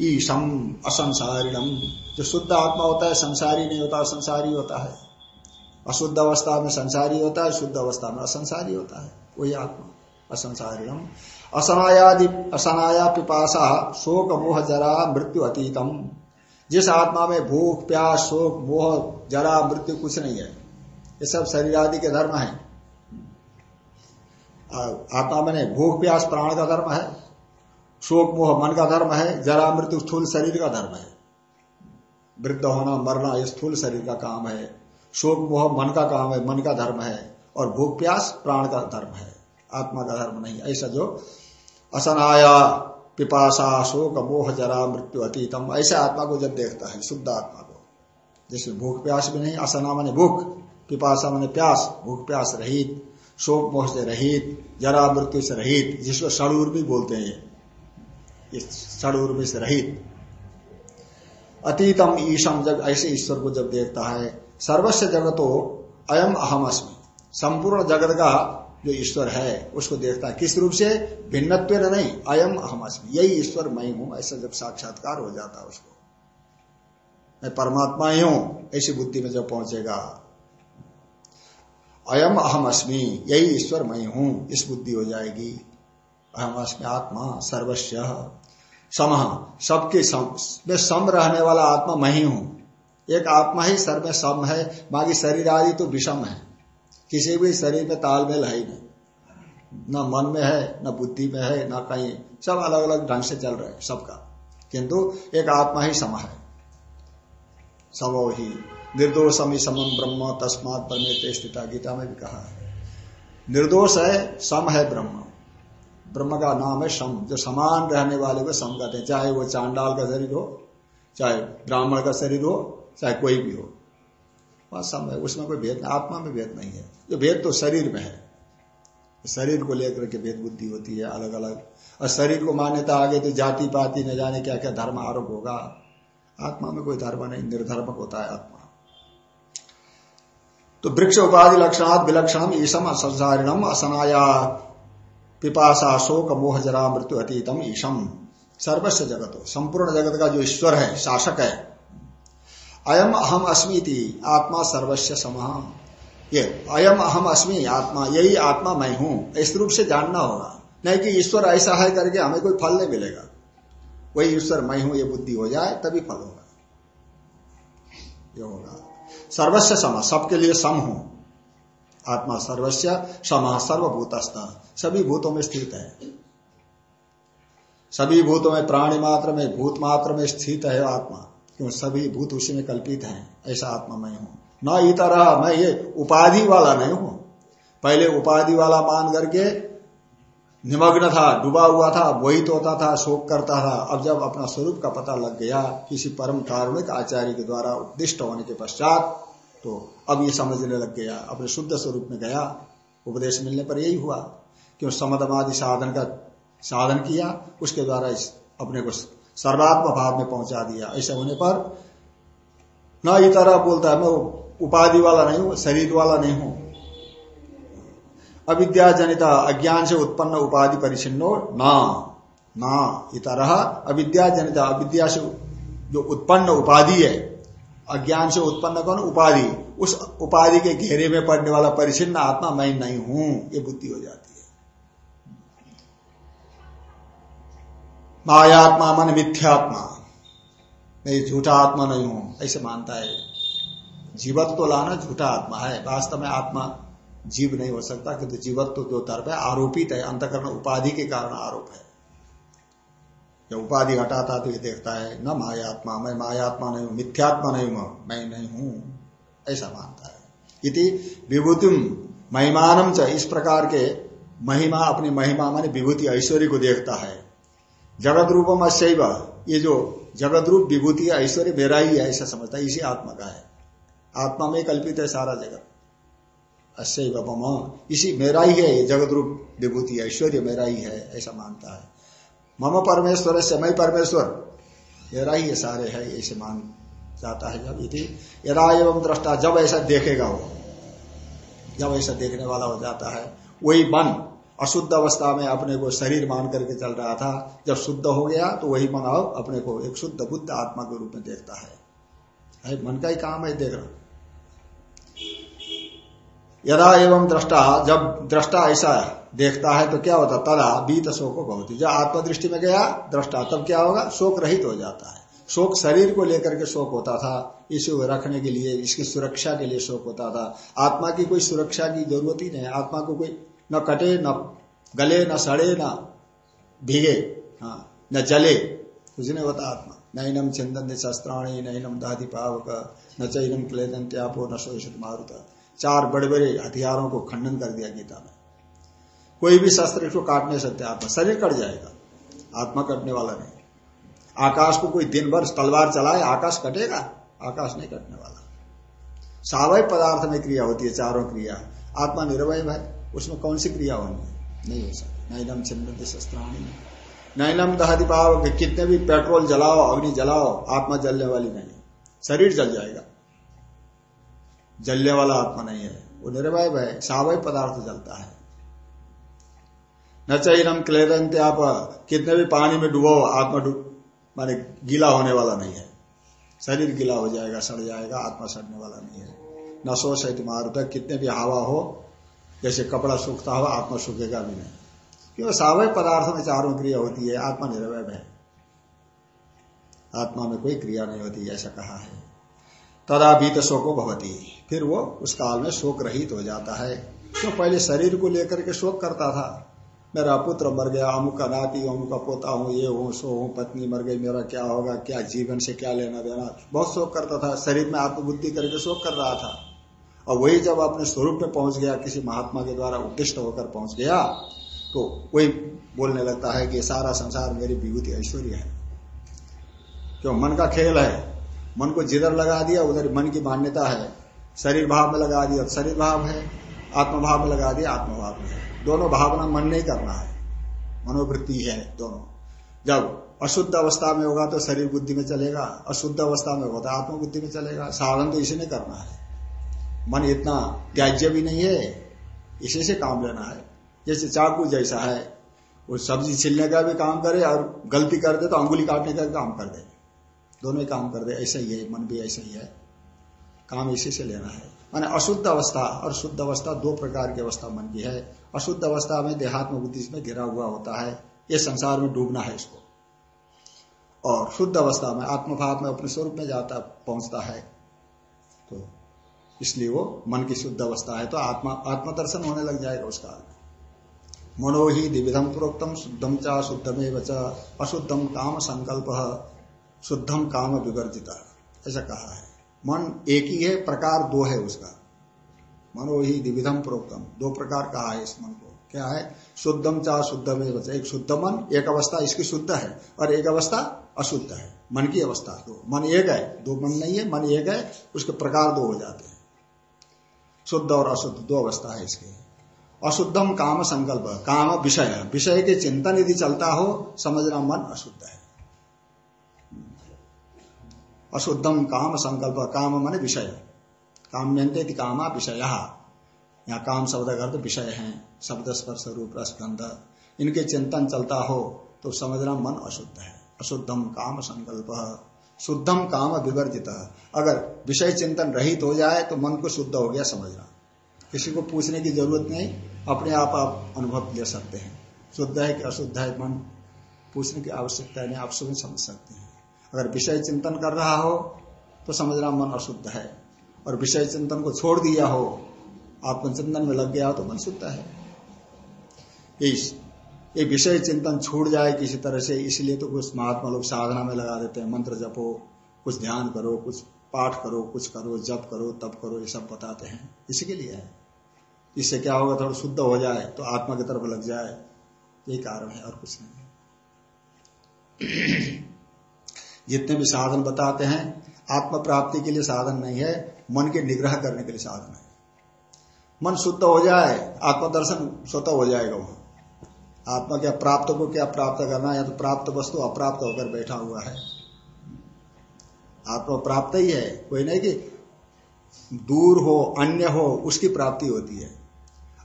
ईशम असंसारिणम जो शुद्ध आत्मा होता है, संसारी नहीं होता संसारी होता है। अशुद्ध अवस्था में संसारी होता है, शुद्ध अवस्था में असंसारी होता है। वही आत्मा असंसारिणम असनायादि, असनाया पिपाशा शोक मोह जरा मृत्यु अतीतम। जिस आत्मा में भूख, प्यास, शोक, मोह, जरा, मृत्यु कुछ नहीं है। ये सब शरीर आदि के धर्म है। आत्मा में भूख प्यास प्राण का धर्म है, शोक मोह मन का धर्म है, जरा मृत्यु स्थूल शरीर का धर्म है। वृद्ध होना, मरना ये स्थूल शरीर का काम है। शोक मोह मन का काम है, मन का धर्म है, और भूख प्यास प्राण का धर्म है। आत्मा का धर्म नहीं, ऐसा जो असनाया, पिपासा, शोक मोह, जरा मृत्यु अतीतम, ऐसे आत्मा को जब देखता है, शुद्ध आत्मा को। जिसमें भूख प्यास भी नहीं, असना मैंने भूख। पिपासा मैंने प्यास, भूख प्यास रहित, शोक मोह से रहित, जरा मृत्यु से रहित, जिसको षडूर भी बोलते हैं। इस में से रहित। अतीतम ईशम जब ऐसे ईश्वर को जब देखता है, सर्वस्व जगत हो अयम अहम अस्मि संपूर्ण जगत का जो ईश्वर है, उसको देखता है। किस रूप से? भिन्नत्व नहीं, अयम अहम अस्मि यही ईश्वर मैं हूँ, ऐसा जब साक्षात्कार हो जाता है उसको। मैं परमात्मा ही हूँ, ऐसी बुद्धि में जब पहुंचेगा अयम अहम अस्मि यही ईश्वर मैं हूँ, इस बुद्धि हो जाएगी। अहम अस्मि आत्मा सर्वस्व सम सबके सम, में सम रहने वाला आत्मा मैं ही हूँ। एक आत्मा ही सर में सम है, बाकी शरीर आदि तो विषम है। किसी भी शरीर में तालमेल है ही नहीं। न मन में है, न बुद्धि में है, न कहीं। सब अलग अलग ढंग से चल रहे हैं, सबका। किंतु एक आत्मा ही सम है। सबो ही निर्दोषम समम ब्रह्म, तस्मात परमेत स्थिता। गीता में भी कहा है। निर्दोष है, सम है ब्रह्म। ब्रह्म का नाम है सम। जो समान रहने वाले को सम कहते हैं। चाहे वो चांडाल का शरीर हो, चाहे ब्राह्मण का शरीर हो, चाहे कोई भी हो। वह सम है, उसमें कोई भेद, आत्मा में भेद नहीं है। जो भेद तो शरीर में है। शरीर को लेकर के भेद बुद्धि होती है अलग अलग और शरीर को मान्यता आगे तो जाति पाति न जाने क्या क्या धर्म आरोप होगा। आत्मा में कोई धर्म नहीं, निर्धर्मक होता है आत्मा। तो वृक्ष उपाधि लक्षणात् विलक्षणम ईशम संसारिणम असनाया पिपाशा शोक मोह जरा मृत्यु अतीतम ईशम। सर्वस्व जगत। संपूर्ण जगत का जो ईश्वर है, शासक है। अयम अहम अस्मी आत्मा सर्वस्व सम। ये, अयम अहम अस्मी, आत्मा, यही आत्मा मैं हूँ। इस रूप से जानना होगा। नहीं कि ईश्वर ऐसा है करके हमें कोई फल नहीं मिलेगा। वही ईश्वर मैं हूँ, ये बुद्धि हो जाए, तभी फल होगा। ये होगा। सर्वस्व सम, सबके लिए सम हो। आत्मा सर्वस्व सम, सर्वभूतस्थ। सभी भूतों में स्थित है। सभी भूतों में प्राणी मात्र में, भूत मात्र में स्थित है आत्मा। क्यों? सभी भूत उसी में कल्पित हैं। ऐसा आत्मा मैं हूँ। न इतर, मैं ये उपाधि वाला नहीं हूँ। पहले उपाधि वाला मान करके निमग्न था, डूबा हुआ था मोहित होता था, शोक करता था। अब जब अपना स्वरूप का पता लग गया, किसी परम कारुणिक आचार्य के द्वारा उपदिष्ट होने के पश्चात तो अब ये समझने लग गया, अपने शुद्ध स्वरूप में गया। उपदेश मिलने पर यही हुआ क्यों समदमादि साधन का साधन किया, उसके द्वारा इस अपने को सर्वात्म भाव में पहुँचा दिया। ऐसे होने पर, न इतर बोलता है, मैं उपाधि वाला नहीं हूँ, शरीर वाला नहीं हूँ। अविद्या जनिता अज्ञान से उत्पन्न उपाधि परिचिन्नो न ना, इतर अविद्या जनिता अविद्या से जो उत्पन्न उपाधि है अज्ञान से उत्पन्न कौन? उपाधि। उस उपाधि के घेरे में पड़ने वाला परिचिन्न आत्मा मैं नहीं हूँ, ये बुद्धि हो जाती है। मायात्मा मन मिथ्यात्मा। मैं झूठा आत्मा नहीं हूँ, ऐसे मानता है। जीवत तो लाना झूठा आत्मा है, वास्तव में आत्मा जीव नहीं हो सकता, किंतु जीवत्व जो तरफ़ है। आरोपित है, अंतकरण उपाधि के कारण आरोप है। जब उपाधि हटाता तो ये देखता है, न मायात्मा, मैं मायात्मा नहीं हूँ, मिथ्यात्मा नहीं हूँ, मैं नहीं हूँ, ऐसा मानता है। इति विभूतिम महिमानम च, इस प्रकार के महिमा, अपनी महिमा माने विभूति, ऐश्वर्य को देखता है। जगत रूपम अशैव ये जो जगत रूप विभूति, ऐश्वर्य, मेरा ही है, ऐसा समझता है, इसी आत्मा का है। आत्मा में कल्पित है सारा जगत। अशैव इसी मेरा ही है, ये जगत रूप विभूति ऐश्वर्य मेरा ही है, ऐसा मानता है। मम परमेश्वर से मैं परमेश्वर। मेरा ही ये सारे है, ऐसे मान जाता है जब यदि यदा एवं दृष्टा, जब ऐसा देखेगा वो। जब ऐसा देखने वाला हो जाता है, वही मन अशुद्ध अवस्था में अपने को शरीर मान करके चल रहा था। जब शुद्ध हो गया तो वही मन अपने को एक शुद्ध बुद्ध आत्मा के रूप में देखता है, मन का ही काम है देख रहा। यदा एवं दृष्टा, जब दृष्टा ऐसा देखता है तो क्या होता, तदा बीत शोक बहुत जब आत्मदृष्टि में गया, दृष्टा, तब क्या होगा, शोक रहित हो जाता है। शोक शरीर को लेकर के शोक होता था, इसे रखने के लिए, इसकी सुरक्षा के लिए शोक होता था। आत्मा की कोई सुरक्षा की ज़रूरत ही नहीं, आत्मा को कोई न कटे, न गले, न सड़े, न भीगे हाँ न जले, कुछ नहीं होता आत्मा। नैनम चिंतन शस्त्राणी नैनम दादी पावक, न चैनम क्लेदन त्यापो न शोषित मारुत चार बड़े बड़े हथियारों को खंडन कर दिया गीता में। कोई भी शस्त्र इसको काट नहीं सकते आत्मा शरीर कट जाएगा। आत्मा कटने वाला नहीं। आकाश को कोई दिन भर तलवार चलाए, आकाश कटेगा? आकाश नहीं कटने वाला। सावय पदार्थ में क्रिया होती है, चारों क्रिया। आत्मा निर्वय है, उसमें कौन सी क्रिया होनी नहीं हो सकती। नैनम छिन्न शस्त्राणी। नैनम दहदी पाव कितने भी पेट्रोल जलाओ, अग्नि जलाओ, आत्मा जलने वाली नहीं। शरीर जल जाएगा। जलने वाला आत्मा नहीं है। वो निर्वय है सावय पदार्थ जलता है। न चैनम क्लेदन आप कितने भी पानी में डूबो आत्मा डूब माने गीला होने वाला नहीं है। शरीर गीला हो जाएगा सड़ जाएगा आत्मा सड़ने वाला नहीं है। न सो सहित मारुत कितने भी हवा हो जैसे कपड़ा सूखता हो आत्मा सूखेगा भी नहीं। क्यों? सावय पदार्थ में चारों क्रिया होती है आत्मा निर्वय है आत्मा में कोई क्रिया नहीं होती ऐसा कहा है। तदा बीत शोको भवती। फिर वो उस काल में शोक रहित हो जाता है। क्यों? पहले शरीर को लेकर के शोक करता था। मेरा पुत्र मर गया, अमुक का नाती, अमुक का पोता हूँ, ये हूँ, सो हूँ, पत्नी मर गई, मेरा क्या होगा, क्या जीवन से क्या लेना देना? बहुत शोक करता था। शरीर में आत्मबुद्धि करके शोक कर रहा था। और वही जब अपने स्वरूप में पहुँच गया, किसी महात्मा के द्वारा उद्दिष्ट होकर पहुँच गया तो वही बोलने लगता है कि सारा संसार मेरी विभूति ऐश्वर्य है। क्यों? मन का खेल है। मन को जिधर लगा दिया, उधर मन की मान्यता है। शरीर भाव में लगा दिया, शरीर भाव है। आत्मभाव में लगा दिया, आत्मभाव में है। दोनों भावना मन नहीं करना है। मनोवृत्ति है दोनों। जब अशुद्ध अवस्था में होगा तो शरीर बुद्धि में चलेगा, अशुद्ध अवस्था में होगा तो आत्मबुद्धि में चलेगा। साधन तो इसी ने करना है। मन इतना त्याज्य भी नहीं है, इसी से काम लेना है। जैसे चाकू जैसा है, वो सब्ज़ी छिलने का भी काम करे और गलती कर दे तो अंगुली काटने का भी काम कर दे। दोनों ही काम कर रहे ऐसा ही है, मन भी ऐसा ही है। काम इसी से लेना है। माने अशुद्ध अवस्था और शुद्ध अवस्था दो प्रकार की अवस्था मन की है। अशुद्ध अवस्था में देहात्म बुद्धि में घिरा हुआ होता है। ये संसार में डूबना है इसको। और शुद्ध अवस्था में आत्मभाव में अपने स्वरूप में जाता, पहुँचता है। तो इसलिए वो मन की शुद्ध अवस्था है। तो आत्मा, आत्मदर्शन होने लग जाएगा उस उसका मनो ही दिविधम प्रोक्तम शुद्धम चा, शुद्धमेव च अशुद्धम काम संकल्प। शुद्धम काम विवर्जिता। ऐसा कहा है। मन एक ही है, प्रकार दो है उसका। मनो ही द्विविधम प्रोक्तम। दो प्रकार कहा है इस मन को। क्या है? शुद्धम चाह शुद्ध में एक शुद्ध मन, एक अवस्था इसकी शुद्ध है और एक अवस्था अशुद्ध है। मन की अवस्था दो। मन एक है, दो मन नहीं है, मन एक है, उसके प्रकार दो हो जाते हैं। शुद्ध और अशुद्ध दो अवस्था है इसके। अशुद्धम काम संकल्प, काम विषय। विषय के चिंतन यदि चलता हो, समझना मन अशुद्ध है। अशुद्धम काम संकल्प, काम मन विषय। काम काम्यंते कामा विषय। यहाँ काम शब्द का अर्थ विषय है। शब्द, स्पर्श, रूप रसगंध इनके चिंतन चलता हो तो समझना मन अशुद्ध है। अशुद्धम काम संकल्प। शुद्धम काम विवर्जित। अगर विषय चिंतन रहित हो जाए तो मन को शुद्ध हो गया समझना। किसी को पूछने की ज़रूरत नहीं, अपने आप आप अनुभव ले सकते हैं। शुद्ध है कि अशुद्ध है मन? पूछने की आवश्यकता नहीं, आप स्वयं समझ सकते हैं। अगर विषय चिंतन कर रहा हो तो समझना मन अशुद्ध है। और विषय चिंतन को छोड़ दिया हो आत्मचिंतन में लग गया हो तो मन शुद्ध है। ये विषय चिंतन छूट जाए किसी तरह से, इसलिए तो कुछ महात्मा लोग साधना में लगा देते हैं, मंत्र जपो, कुछ ध्यान करो, कुछ पाठ करो, कुछ करो, जप करो, तप करो, ये सब बताते हैं। इसी के लिए है। इससे क्या होगा, थोड़ा शुद्ध हो जाए तो आत्मा की तरफ़ लग जाए। यही कारण है, और कुछ नहीं जितने भी साधन बताते हैं आत्म प्राप्ति के लिए साधन नहीं है मन के निग्रह करने के लिए साधन है। मन शुद्ध हो जाए आत्मदर्शन स्वतः हो जाएगा वहाँ। आत्मा क्या प्राप्त को क्या प्राप्त करना है या तो प्राप्त वस्तु अप्राप्त होकर बैठा हुआ है। आत्मा प्राप्त ही है कोई नहीं कि दूर हो अन्य हो उसकी प्राप्ति होती है।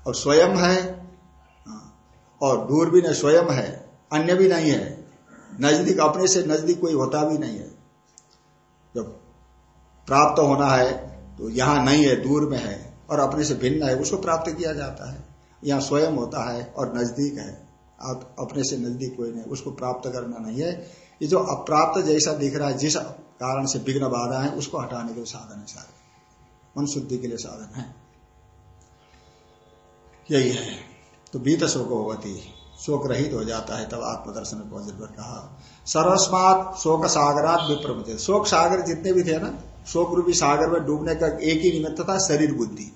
और स्वयं है हाँ, और दूर भी नहीं स्वयं है अन्य भी नहीं है। नज़दीक, अपने से नज़दीक कोई होता भी नहीं है। जब प्राप्त होना है तो यहाँ नहीं है, दूर में है, और अपने से भिन्न है, उसको प्राप्त किया जाता है। यहाँ स्वयं होता है और नज़दीक है। आप अपने से नज़दीक कोई नहीं, उसको प्राप्त करना नहीं है। ये जो अप्राप्त जैसा दिख रहा है, जिस कारण से विघ्न बाधा है, उसको हटाने के लिए साधन है सारे। मन शुद्धि के लिए साधन है। यही है। तो बीत शोक होती शोक रहित हो जाता है, तब आत्मदर्शन में पहुँचे पर कहा। सर्वस्मात शोक सागरात विप्रमुच शोक सागर जितने भी थे ना शोक रूपी सागर में डूबने का एक ही निमित्त था शरीर बुद्धि।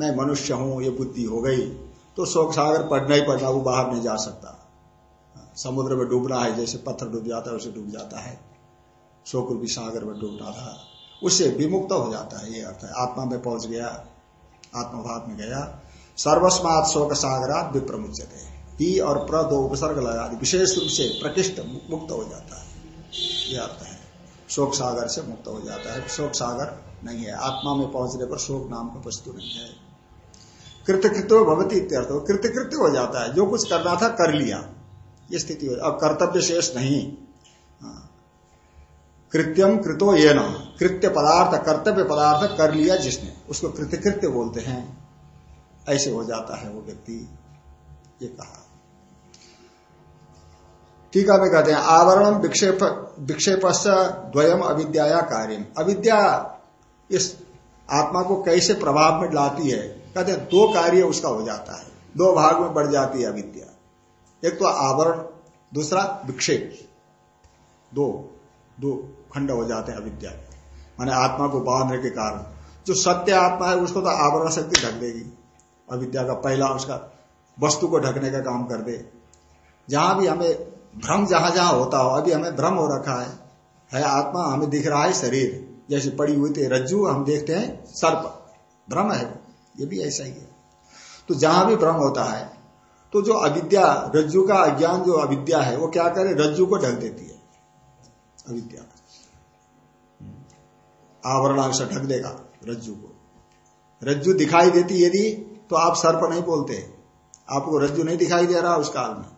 मैं मनुष्य हूँ, ये बुद्धि हो गई तो शोक सागर पढ़ना ही पड़ना वो बाहर नहीं जा सकता। समुद्र में डूबना है, जैसे पत्थर डूब जाता है, उसे डूब जाता है। शोक रूपी सागर में डूबना था। उससे विमुक्त हो जाता है, ये अर्थ है। आत्मा में पहुँच गया, आत्मभाव में गया। सर्वस्मात शोक सागरात विप्रमुचते ही और प्र दो उपसर्ग लगा विशेष रूप से प्रकृष्ट मुक्त हो जाता है। यह अर्थ है। शोक सागर से मुक्त हो जाता है। शोक सागर नहीं है। आत्मा में पहुँचने पर शोक नाम का वस्तु नहीं है। कृतकृत्य भवती इत्यर्थ। कृतकृत्य हो जाता है। जो कुछ करना था कर लिया। ये स्थिति हो अब कर्तव्य शेष नहीं। हाँ। कृत्यम कृतो ये न कृत्य पदार्थ, कर्तव्य पदार्थ कर लिया जिसने। उसको कृतकृत्य बोलते हैं। ऐसे हो जाता है वो व्यक्ति, ये कहा। टीका में कहते हैं, आवरण विक्षेप विक्षेप द्वयम अविद्या कार्य अविद्या इस आत्मा को कैसे प्रभाव में लाती है? कहते हैं, दो कार्य उसका हो जाता है। दो भाग में बढ़ जाती है अविद्या। एक तो आवरण, दूसरा विक्षेप। दो दो खंड हो जाते हैं अविद्या माने आत्मा को बांधने के कारण। जो सत्य आत्मा है, उसको तो आवरण शक्ति ढक देगी। अविद्या का पहला उसका वस्तु को ढकने का काम कर दे। जहाँ भी हमें भ्रम जहाँ जहाँ होता हो, अभी हमें भ्रम हो रखा है है आत्मा, हमें दिख रहा है शरीर। जैसे पड़ी हुई थी रज्जु, हम देखते हैं सर्प। भ्रम है ये भी ऐसा ही है। तो जहाँ भी भ्रम होता है तो जो अविद्या, रज्जु का अज्ञान जो अविद्या है, वो क्या करे? रज्जु को ढक देती है। अविद्या। आवरणांश ढक देगा रज्जु को। रज्जु दिखाई देती यदि तो आप सर्प नहीं बोलते। आपको रज्जु नहीं दिखाई दे रहा उस काल में।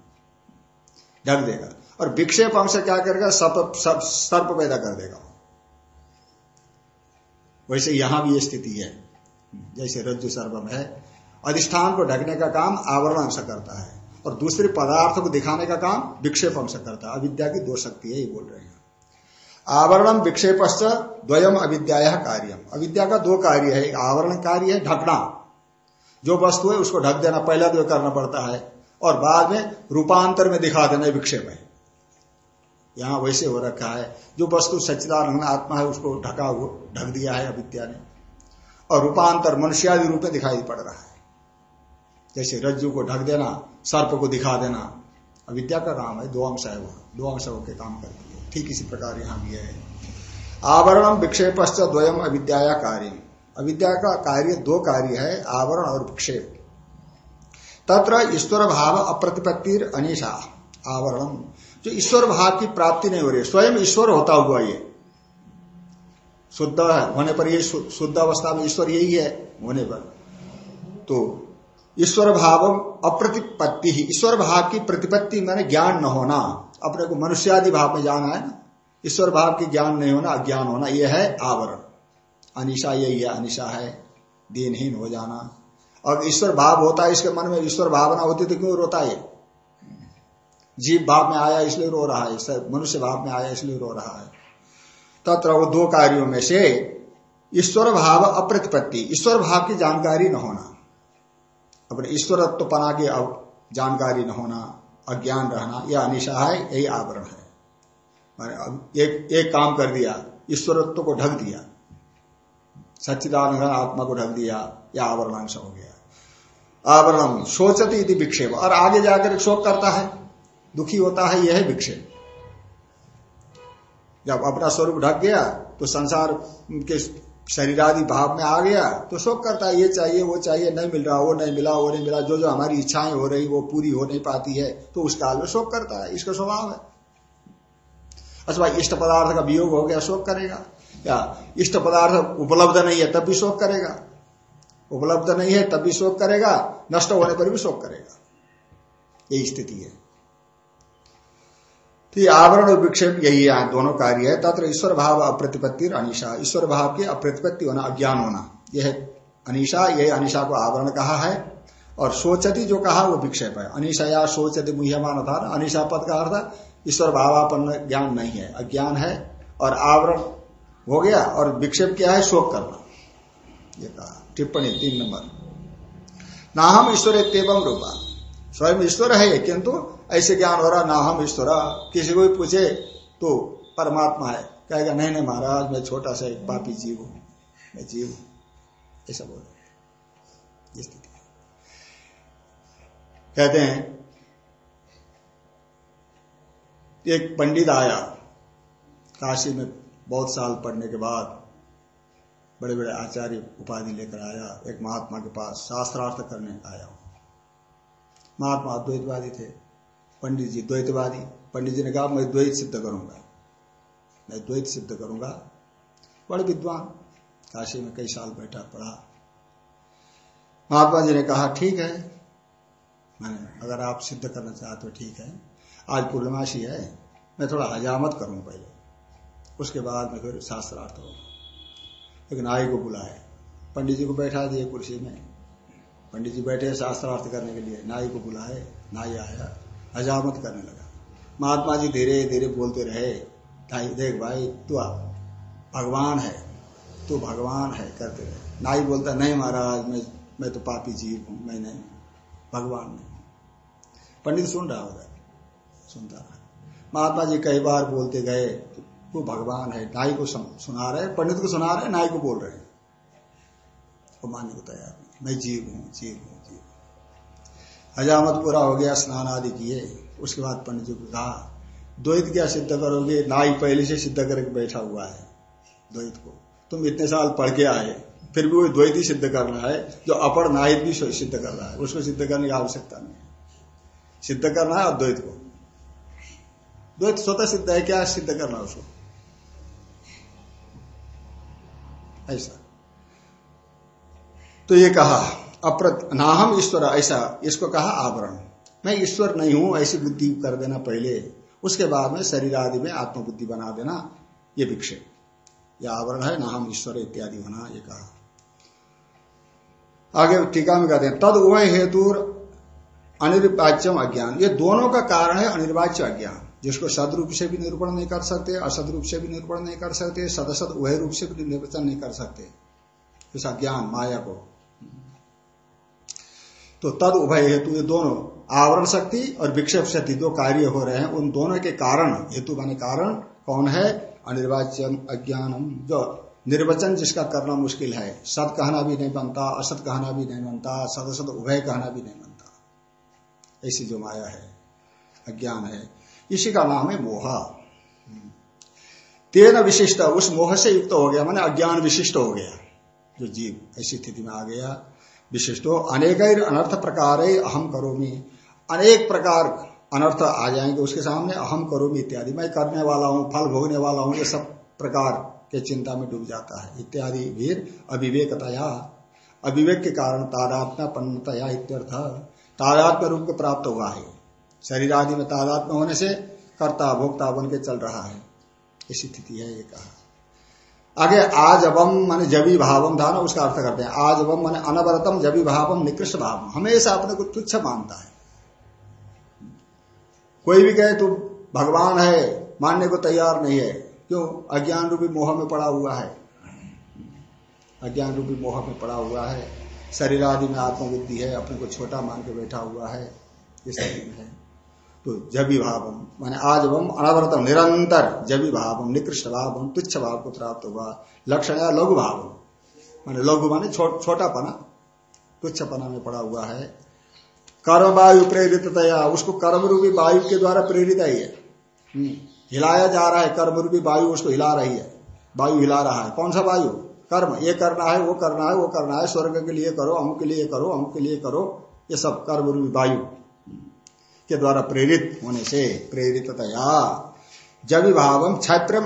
ढक देगा। और विक्षेप अंश क्या करेगा? सर्प पैदा कर देगा वैसे यहाँ भी ये स्थिति है। जैसे रज्जु सर्वम है। अधिष्ठान को ढकने का काम आवरण अंश करता है। और दूसरे पदार्थ को दिखाने का काम विक्षेप अंश करता है। अविद्या की दो शक्ति है, ये बोल रहे हैं। आवरणम विक्षेप द्वयम अविद्या कार्यम। अविद्या का दो कार्य है। एक आवरण कार्य है, ढकना। जो वस्तु है, उसको ढक देना, पहला तो करना पड़ता है। और बाद में रूपांतर में दिखा देना विक्षेप है। यहाँ वैसे हो रखा है। जो वस्तु सच्चिदानंद आत्मा है, उसको ढका ढक दिया है अविद्या ने। और रूपांतर मनुष्यादि रूप में दिखाई पड़ रहा है। जैसे रज्जु को ढक देना, सर्प को दिखा देना। अविद्या का काम है, दो अंश है वहाँ दो अंश के काम करती है ठीक इसी प्रकार यहाँ भी है। आवरणम विक्षेप द्वयम अविद्या कार्य अविद्या का कार्य दो कार्य है, आवरण और विक्षेप। तत्र ईश्वर भाव अप्रतिपत्ति अनिशा आवरण जो ईश्वर भाव की प्राप्ति नहीं हो रही, स्वयं ईश्वर होता हुआ ये। शुद्ध होने पर ये शुद्ध अवस्था में ईश्वर यही है, होने पर। तो ईश्वर भाव अप्रतिपत्ति ही ईश्वर भाव की प्रतिपत्ति मैंने ज्ञान न होना। अपने को मनुष्यादि भाव में जाना है ना। ईश्वर भाव की ज्ञान नहीं होना, अज्ञान होना यह है आवरण। अनिशा यही है अनिशा है, दीनहीन हो जाना। अब ईश्वर भाव होता है इसके मन में, ईश्वर भावना होती तो क्यों रोता है जीव भाव में आया इसलिए रो रहा है मनुष्य भाव में आया इसलिए रो रहा है। तत्र वो दो कार्यों में से ईश्वर भाव अप्रतिपत्ति, ईश्वर भाव की जानकारी न होना। अपने ईश्वरत्व पना की जानकारी न होना, अज्ञान रहना, यह अनिशा है, यही आवरण है। एक एक काम कर दिया, ईश्वरत्व को ढक दिया। सच्चिदानंद आत्मा को ढक दिया या आवरणांश हो गया। आवरण सोचती थी विक्षेप। और आगे जाकर शोक करता है, दुखी होता है, यह विक्षेप। जब अपना स्वरूप ढक गया तो संसार के शरीर आदि भाव में आ गया तो शोक करता है, ये चाहिए, वो चाहिए, नहीं मिल रहा, वो नहीं मिला, वो नहीं मिला, जो जो हमारी इच्छाएँ हो रही, वो पूरी हो नहीं पाती है तो उस काल में शोक करता है, इसका स्वभाव है। अथवा इष्ट पदार्थ का वियोग हो गया, शोक करेगा। या इष्ट पदार्थ उपलब्ध नहीं है, तब भी शोक करेगा। उपलब्ध नहीं है, तब भी शोक करेगा। नष्ट होने पर भी शोक करेगा। यही स्थिति है। तो आवरण और विक्षेप, यही है दोनों कार्य है। तत्र ईश्वर भाव अप्रतिपत्ति अनिशा। ईश्वर भाव की अप्रतिपत्ति होना, अज्ञान होना, यह अनिशा। यही अनिशा को आवरण कहा है। और सोचती जो कहा, वो विक्षेप है। अनिशा या सोचती मुह्यमान था अनिशा पद का अर्थ, ईश्वर भावापन्न ज्ञान नहीं है। अज्ञान है और आवरण हो गया और विक्षेप क्या है शोक करना ये कहा, टिप्पणी तीन नंबर। ना हम ईश्वर एवं रूपा। स्वयं ईश्वर है, किंतु ऐसे ज्ञान हो रहा ना हम ईश्वर। किसी को भी पूछे तो परमात्मा है। कहेगा, नहीं नहीं महाराज, मैं छोटा सा एक पापी जीव हूँ। मैं जीव हूँ। ऐसा बोल स्थिति कहते हैं, एक पंडित आया, काशी में बहुत साल पढ़ने के बाद बड़े बड़े आचार्य उपाधि लेकर आया, एक महात्मा के पास, शास्त्रार्थ करने आया हूँ। महात्मा अद्वैतवादी थे, पंडित जी द्वैतवादी। पंडित जी ने कहा, मैं द्वैत सिद्ध करूँगा। मैं द्वैत सिद्ध करूँगा। बड़े विद्वान, काशी में कई साल बैठा पढ़ा महात्मा जी ने कहा, ठीक है, मैंने, अगर आप सिद्ध करना चाहते हो ठीक है। आज पूर्णमासी है, मैं थोड़ा हजामत करूँ पहले। उसके बाद में फिर शास्त्रार्थ होगा एक नाई को बुलाए। पंडित जी को बैठा दिए कुर्सी में। पंडित जी बैठे शास्त्रार्थ करने के लिए। नाई को बुलाए। नाई आया। हजामत करने लगा। महात्मा जी धीरे धीरे बोलते रहे। देख भाई, तू भगवान है। तू भगवान है, करते रहे। नाई बोलता, नहीं महाराज, मैं मैं तो पापी जीव हूँ। मैं नहीं। भगवान नहीं पंडित सुन रहा उधर सुनता रहा। महात्मा जी कई बार बोलते गए। तू भगवान है, नाई को सुना रहे, पंडित को सुना रहे, नाई को बोल रहे वो मानने को तैयार नहीं। मैं जीव हूँ जीव हूँ, जीव हजामत पूरा हो गया, स्नान आदि किए। उसके बाद पंडित जी को कहा, द्वैत क्या सिद्ध करोगे? नाई पहले से सिद्ध करके बैठा हुआ है, द्वैत को। तुम इतने साल पढ़ के आए, फिर भी वो द्वैत ही सिद्ध करना है, जो अपर नायक भी सिद्ध कर रहा है। उसको सिद्ध करने की आवश्यकता नहीं सिद्ध करना है अद्वैत को। द्वैत स्वतः सिद्ध है, क्या सिद्ध करना उसको? ऐसा। तो ये कहा, अप्रत, नाहम ईश्वर, ऐसा, इसको कहा आवरण। मैं ईश्वर नहीं हूँ, ऐसी बुद्धि कर देना पहले, उसके बाद में शरीर आदि में आत्मबुद्धि बना देना, ये विक्षेप। यह आवरण है, नाहम ईश्वर, इत्यादि होना, ये कहा। आगे टीका में कहते हैं, तद उभय हेतु अनिर्वाच्यम अज्ञान। ये दोनों का कारण है अनिर्वाच्य अज्ञान। जिसको सदरूप से भी निरूपण नहीं कर सकते असद रूप से भी निरूपण नहीं कर सकते, सदसद उभय रूप से भी निर्वचन नहीं कर सकते। इस अज्ञान माया को। तो तद उभय हेतु ये दोनों आवरण शक्ति और विक्षेप शक्ति दो कार्य हो रहे हैं। उन दोनों के कारण, हेतु बने कारण, कौन है? अनिर्वाचन अज्ञानम। जो निर्वचन जिसका करना मुश्किल है सत कहना भी नहीं बनता असत कहना भी नहीं बनता सदसत उभय कहना भी नहीं बनता। ऐसी जो माया है, अज्ञान है। इसी का नाम है मोह तेन विशिष्ट, उस मोह से युक्त हो गया, माने अज्ञान विशिष्ट हो गया। जो जीव ऐसी स्थिति में आ गया, विशिष्टो अनेक अनर्थ प्रकार अहम करोमी। अनेक प्रकार अनर्थ आ जाएँगे उसके सामने अहम करोमी इत्यादि। मैं करने वाला हूँ, फल भोगने वाला हूँ, ये सब प्रकार के चिंता में डूब जाता है। इत्यादि वीर अविवेकतया, अविवेक के कारण तादात्म्य पन्नतया इत्यर्थ तादात्म्य रूप में प्राप्त हुआ है। शरीर आदि में तादात्म्य होने से कर्ता भोक्ता बन के चल रहा है। ऐसी स्थिति है, ये कहा। आगे आज अवम मान जबी भावम था ना उसका अर्थ करते हैं। आज अवम मान अनवरतम जबी भावम, निकृष्ट भाव हमेशा अपने को तुच्छ मानता है। कोई भी कहे तो भगवान है, मानने को तैयार नहीं है। क्यों? अज्ञान रूपी मोह में पड़ा हुआ है। अज्ञान रूपी मोह में पड़ा हुआ है। शरीर आदि में आत्मबुद्धि है, अपने को छोटा मान के बैठा हुआ है। ये शरीर है। तो जबी भावम माने आज हम अनावरतम निरंतर जबी भावम निकृष्ट भावम तुच्छ भाव को प्राप्त हुआ लक्षण या लघु भाव माने लघु माने छोटा पना तुच्छ पना में पड़ा हुआ है। कर्म वायु प्रेरितया उसको कर्म रूपी वायु के द्वारा प्रेरित ही है हम्म, हिलाया जा रहा है कर्म रूपी वायु उसको हिला रही है। वायु हिला रहा है। कौन सा वायु? कर्म। ये करना है वो करना है वो करना है स्वर्ग के लिए करो अमुक के लिए करो अमुक के लिए करो ये सब कर्म रूपी वायु। के द्वारा प्रेरित होने से प्रेरितया जब भाव क्षत्र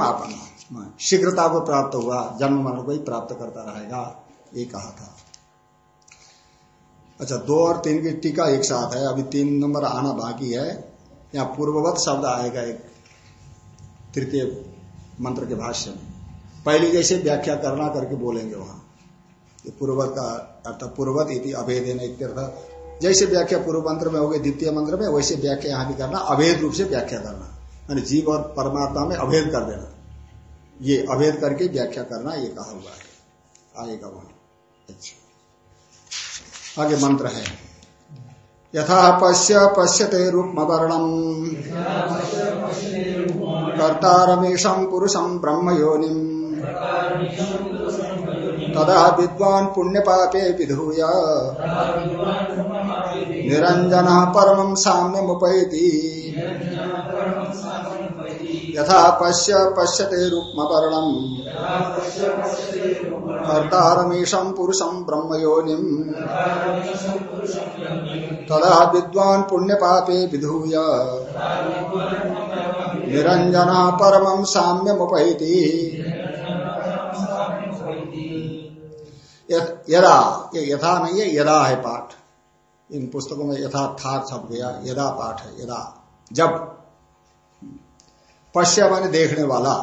शीघ्रता को प्राप्त हुआ, जन्म मन को ही प्राप्त करता रहेगा, ये कहा था। अच्छा दो और तीन की टीका एक साथ है, अभी तीन नंबर आना बाकी है। यहाँ पूर्ववत शब्द आएगा एक तृतीय मंत्र के भाष्य में। पहली जैसे व्याख्या करना करके बोलेंगे वहाँ। पूर्वत का अर्थ पूर्वत इति अभेद जैसे व्याख्या पूर्व मंत्र में हो गई, द्वितीय मंत्र में, वैसे व्याख्या यहाँ भी करना अवैध रूप से व्याख्या करना। यानी जीव और परमात्मा में अभेद कर देना। ये अभेद करके व्याख्या करना, ये कहा हुआ है। आएगा वहाँ। अच्छा। आगे मंत्र है। यथा पश्य, पश्यते रूप वर्णम कर्ता रमेशम पुरुषम ब्रह्म योनिम तदा विद्वान पुण्य पापे विधूय। निरंजन परम साम्य मुपैति यथा पश्य पश्यते रुक्मवर्णम। कर्तारमीशम पुरुषम ब्रह्मयोनिम। तदा विद्वान पुण्य पापे विधूय। निरंजन परम साम्य मुपैति यदा, ये यथा नहीं है, यदा है पाठ। इन पुस्तकों में यथा था छप गया, यदा पाठ है, यदा। जब पश्य माने देखने वाला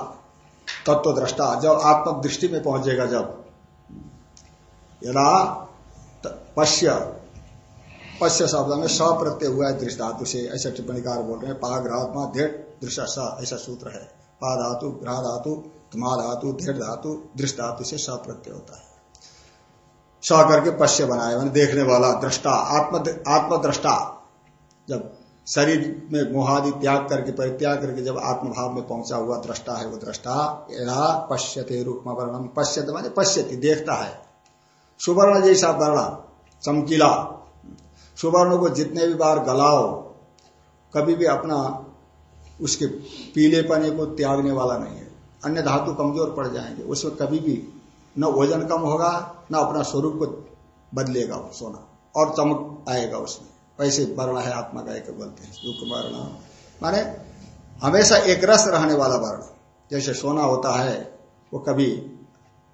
तत्व दृष्टा जब आत्म दृष्टि में पहुंचेगा जब, यदा पश्य पश्य शब्द में स प्रत्यय हुआ है दृष्ट धातु से ऐसा टिप्पणीकार बोल रहे हैं पाग्रहात्मा धेट दृश्य स ऐसा सूत्र है। पा धातु, ग्रह धातु, मा धातु, धेट धातु, दृष्ट धातु से स प्रत्यय होता है। स करके पश्य बनाया मैंने देखने वाला दृष्टा, आत्म आत्मद्रष्टा जब शरीर में मोहादि त्याग करके, परित्याग करके जब आत्मभाव में पहुँचा हुआ दृष्टा है, वो दृष्टा यदा पश्यते रूप वर्णम पश्यते माने पश्यति, देखता है। सुवर्ण जैसा वर्ण, चमकीला। सुवर्ण को जितने भी बार गलाओ, कभी भी अपना उसके पीले पने को त्यागने वाला नहीं है। अन्य धातु कमज़ोर पड़ जाएँगे, उसमें कभी भी न वज़न कम होगा, न अपना स्वरूप को बदलेगा वो सोना। और चमक आएगा उसमें। वैसे वर्ण है, आत्मा का एक बोलते हैं दुख वर्ण। माने हमेशा एक रस रहने वाला वर्ण। जैसे सोना होता है, वो कभी,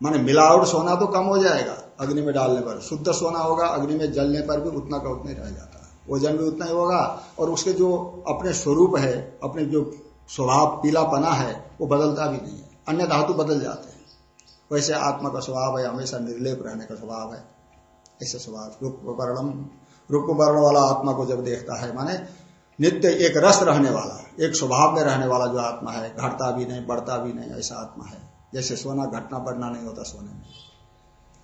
माने मिलावट सोना तो कम हो जाएगा, अग्नि में डालने पर। शुद्ध सोना होगा, अग्नि में जलने पर भी उतना का उतना ही रह जाता है। वज़न भी उतना ही होगा, और उसके जो अपने स्वरूप है, अपने जो स्वभाव पीलापना है, वो बदलता भी नहीं है। अन्य धातु बदल जाते हैं। वैसे आत्मा का स्वभाव है, हमेशा निर्लेप रहने का स्वभाव है। ऐसे स्वभाव रूप वर्णम रूप वर्ण वाला आत्मा को जब देखता है, माने नित्य एक रस रहने वाला, एक स्वभाव में रहने वाला जो आत्मा है, घटता भी नहीं, बढ़ता भी नहीं, ऐसा आत्मा है। जैसे सोना घटना बढ़ना नहीं होता सोने में।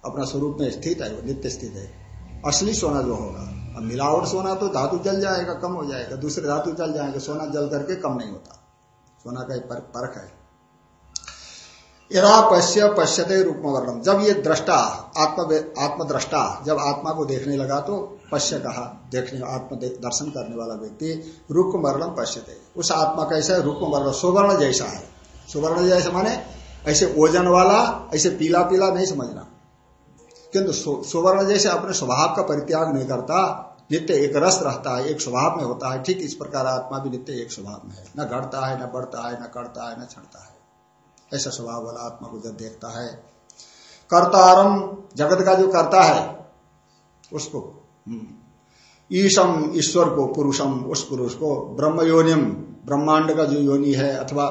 अपना स्वरूप में स्थित है, वो नित्य स्थित है। असली सोना जो होगा, अब मिलावट सोना तो धातु जल जाएगा, कम हो जाएगा। दूसरे धातु जल जाएँगे, सोना जल करके कम नहीं होता। सोना का एक परख है। यदा पश्य पश्यते रूप वर्णम जब ये दृष्टा, आत्म आत्मद्रष्टा जब आत्मा को देखने लगा तो पश्य कहा, देखने, आत्म दर्शन करने वाला व्यक्ति रूप वर्णम पश्यते। उस आत्मा कैसा है रूप वर्ण सुवर्ण जैसा है। सुवर्ण जैसा माने ऐसे ओजन वाला, ऐसे पीला पीला नहीं समझना। किंतु सुवर्ण जैसे अपने स्वभाव का परित्याग नहीं करता, नित्य एक रस रहता है, एक स्वभाव में होता है, ठीक इस प्रकार आत्मा भी नित्य एक स्वभाव में है। न घटता है, न बढ़ता है, न करता है, न छड़ता है। ऐसा स्वभाव वाला आत्मा को जब देखता है कर्तारम जगत का जो करता है उसको हम्म, ईशम ईश्वर को पुरुषम उस पुरुष को ब्रह्म योनिम ब्रह्मांड का जो योनि है अथवा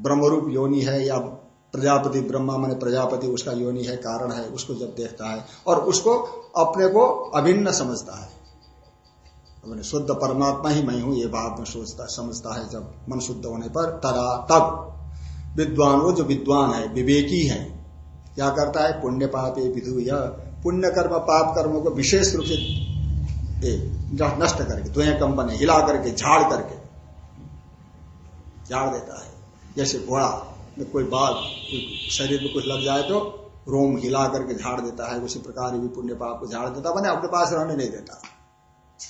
ब्रह्मरूप योनि है या प्रजापति ब्रह्मा मन प्रजापति उसका योनि है कारण है उसको जब देखता है और उसको अपने को अभिन्न समझता है। शुद्ध परमात्मा ही मैं हूँ ये भाव में सोचता समझता है जब मन शुद्ध होने पर तरा तब। विद्वान, वो जो विद्वान है, विवेकी है। क्या करता है? पुण्य पाप ये विधु यह पुण्य कर्म पाप कर्मों को विशेष रूप से नष्ट करके द्वय कंपन हिला करके, झाड़ करके, झाड़ देता है। जैसे घोड़ा में कोई बाल शरीर में कुछ लग जाए तो रोम हिला करके झाड़ देता है, उसी प्रकार भी पुण्य पाप को झाड़ देता मैंने अपने पास रहने नहीं देता।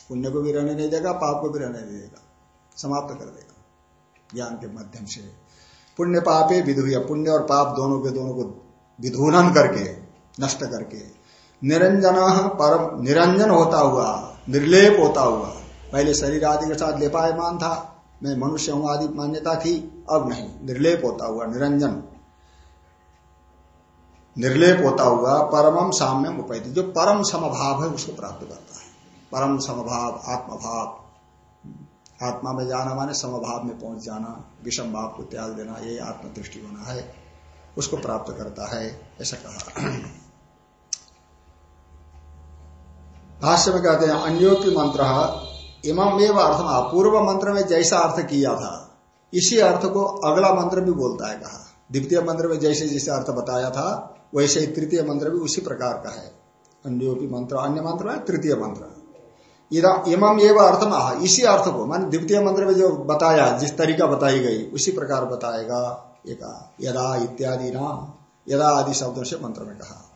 पुण्य को भी रहने नहीं देगा, पाप को भी रहने नहीं देगा। समाप्त कर देगा। ज्ञान के माध्यम से पुण्य पापे विधुया पुण्य और पाप दोनों के दोनों को विधूनन करके, नष्ट करके। निरंजन परम निरंजन होता हुआ, निर्लेप होता हुआ, पहले शरीर आदि के साथ लेपायमान था, मैं मनुष्य हूँ आदि मान्यता थी, अब नहीं। निर्लेप होता हुआ, निरंजन। निर्लेप होता हुआ परमम साम्य उपैती। जो परम समभाव है, उसको प्राप्त करता है। परम समभाव, आत्मभाव। आत्मा में जाना माने समभाव में पहुँच जाना, विषम भाव को त्याग देना, ये आत्मदृष्टि होना है, उसको प्राप्त करता है, ऐसा कहा। भाष्य में कहते हैं, अन्योपी मंत्र, इमम एवं अर्थ, पूर्व मंत्र में जैसा अर्थ किया था, इसी अर्थ को अगला मंत्र भी बोलता है कहा। द्वितीय मंत्र में जैसे जैसे अर्थ बताया था, वैसे ही तृतीय मंत्र भी उसी प्रकार का है। अन्योपी मंत्र अन्य मंत्र है, तृतीय मंत्र। इमम एवं अर्थ में इसी अर्थ को। मान द्वितीय मंत्र में जो बताया, जिस तरीका बताई गई, उसी प्रकार बताएगा, एक यदा इत्यादि ना यदा आदि शब्दों से मंत्र में कहा।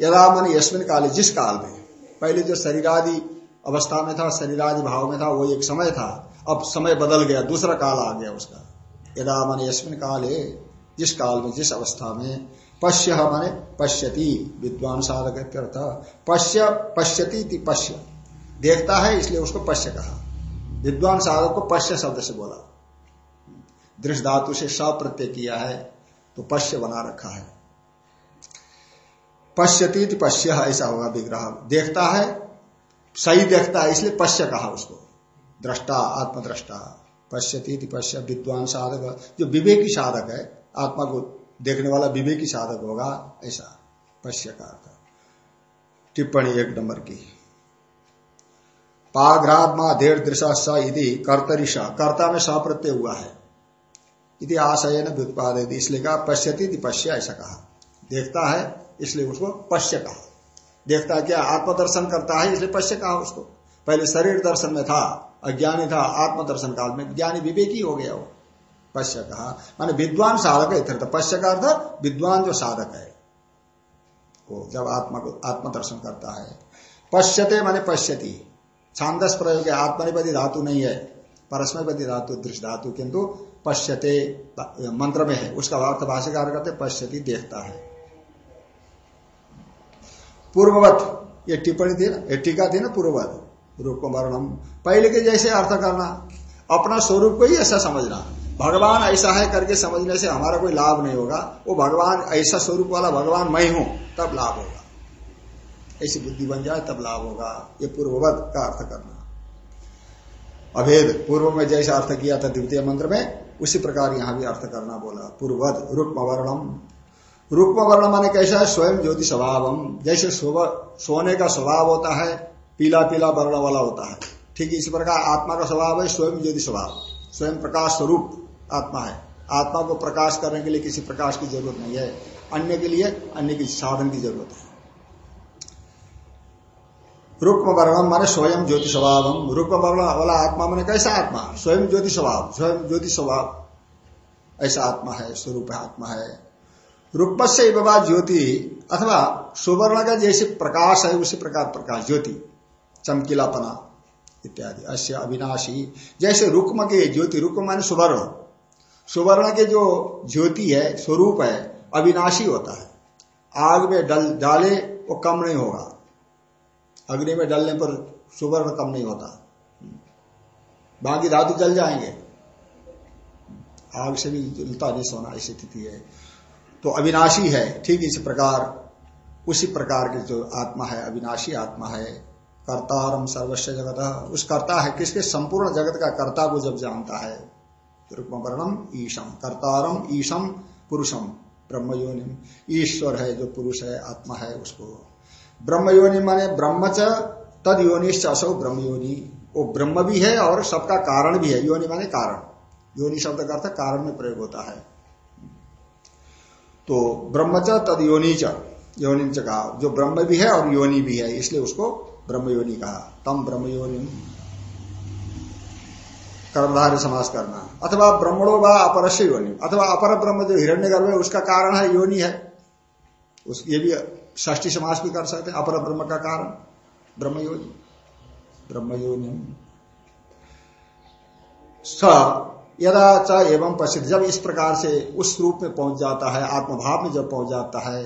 यदा मन यशमिन काले, जिस काल में, पहले जो शरीरादि अवस्था में था, शरीरादि भाव में था, वो एक समय था, अब समय बदल गया, दूसरा काल आ गया उसका। यदा मन यशमिन काल, जिस काल में, जिस अवस्था में, पश्य माने पश्यति, विद्वान साधक पश्य, पश्यति पश्य। देखता है, इसलिए उसको पश्य कहा। विद्वान साधक को पश्य शब्द से बोला। दृष्ट धातु से स प्रत्यय किया है तो पश्य बना रखा है। पश्यती पश्य, ऐसा होगा विग्रह। देखता है, सही देखता है, इसलिए पश्य कहा उसको। दृष्टा आत्मद्रष्टा पश्यती पश्य, विद्वान साधक। जो विवेकी साधक है, आत्मा को देखने वाला विवेकी साधक होगा, ऐसा पश्य का टिप्पणी एक नंबर की। पाघ्रात्मा धेर दृशा स कर्तरी स कर्ता में स प्रत्यय हुआ है। यदि आशय न व्युत्पादित इसलिए कहा, पश्यती पश्य, ऐसा कहा। देखता है, इसलिए उसको पश्य कहा। देखता क्या, आत्मदर्शन करता है, इसलिए पश्य कहा उसको। पहले शरीर दर्शन में था, अज्ञानी था, आत्मदर्शन काल में ज्ञानी विवेकी हो गया वो। पश्य कहा। माने विद्वान साधक है तो पश्य का अर्थ विद्वान जो साधक है, वो जब आत्मा को आत्मदर्शन करता है। पश्यते माने पश्यती। छांदस प्रयोग है आत्मनिपति धातु नहीं है परस्मयपति धातु, दृश्य धातु, किंतु पश्यते मंत्र में है, उसका अर्थ भाष्यकार करते पश्यति देखता है। पूर्ववत, ये टिप्पणी थी ना टीका थी ना पूर्ववत, रूप को वर्णम। पहले के जैसे अर्थ करना, अपना स्वरूप को ही ऐसा समझना। भगवान ऐसा है करके समझने से हमारा कोई लाभ नहीं होगा, वो भगवान ऐसा स्वरूप वाला भगवान मैं हूँ, तब लाभ होगा। ऐसी बुद्धि बन जाए, तब लाभ होगा। ये पूर्ववत का अर्थ करना। अभेद, पूर्व में जैसा अर्थ किया था द्वितीय मंत्र में, उसी प्रकार यहाँ भी अर्थ करना बोला। पूर्वत रुक्म वर्णम रुक्म वर्ण माने कैसा है? स्वयं ज्योति स्वभावम। जैसे सोने का स्वभाव होता है, पीला पीला वर्ण वाला होता है। ठीक इसी प्रकार आत्मा का स्वभाव है, स्वयं ज्योति स्वभाव। स्वयं प्रकाश स्वरूप आत्मा है। आत्मा को प्रकाश करने के लिए किसी प्रकाश की ज़रूरत नहीं है। अन्य के लिए अन्य की साधन की ज़रूरत है। रुक्म वर्णम माने स्वयं ज्योति स्वभाव रुक्म वर्ण वाला आत्मा माने कैसा आत्मा स्वयं ज्योति स्वभाव स्वयं ज्योति स्वभाव ऐसा आत्मा है स्वरूप आत्मा है रूप से ज्योति अथवा सुवर्ण का जैसे प्रकाश है उसी प्रकार प्रकाश ज्योति चमकीलापना इत्यादि अश्य अविनाशी जैसे रुक्म के ज्योति रुक्म माने सुवर्ण सुवर्ण के जो ज्योति है स्वरूप है अविनाशी होता है आग में डल डाले वो कम नहीं होगा अग्नि में डलने पर सुवर्ण कम नहीं होता। बाकी धातु जल जाएँगे। आग से भी जलता नहीं सोना, ऐसी स्थिति है। तो अविनाशी है, ठीक इसी प्रकार, उसी प्रकार की जो आत्मा है, अविनाशी आत्मा है कर्तारम सर्वस्व जगत। उस कर्ता है किसके? संपूर्ण जगत का कर्ता को जब जानता है वर्णम ईशम कर्तारम ईशम पुरुषम ब्रह्मयोनिम ईश्वर है जो पुरुष है, आत्मा है, उसको ब्रह्मयोनि माने ब्रह्म च तद योनिश्च असो ब्रह्मयोनि। वो ब्रह्म भी है और सबका कारण भी है। योनि माने कारण। योनि शब्द का अर्थ कारण में प्रयोग होता है। तो ब्रह्म च तद योनि च योनि कहा। जो ब्रह्म भी है और योनि भी है, इसलिए उसको ब्रह्म योनि कहा। तम ब्रह्म योनि कर्मधारी समास करना। अथवा ब्रह्मणो व अपरस्य योनि अथवा अपर ब्रह्म जो हिरण्य गर्भ है, उसका कारण है योनि है। उस, ये भी ष्टी समास भी कर सकते हैं, अपर ब्रह्म का कारण ब्रह्म योनि ब्रह्म योनि स, यदा च एवं प्रसिद्ध, जब इस प्रकार से उस रूप में पहुँच जाता है, आत्मभाव में जब पहुँच जाता है,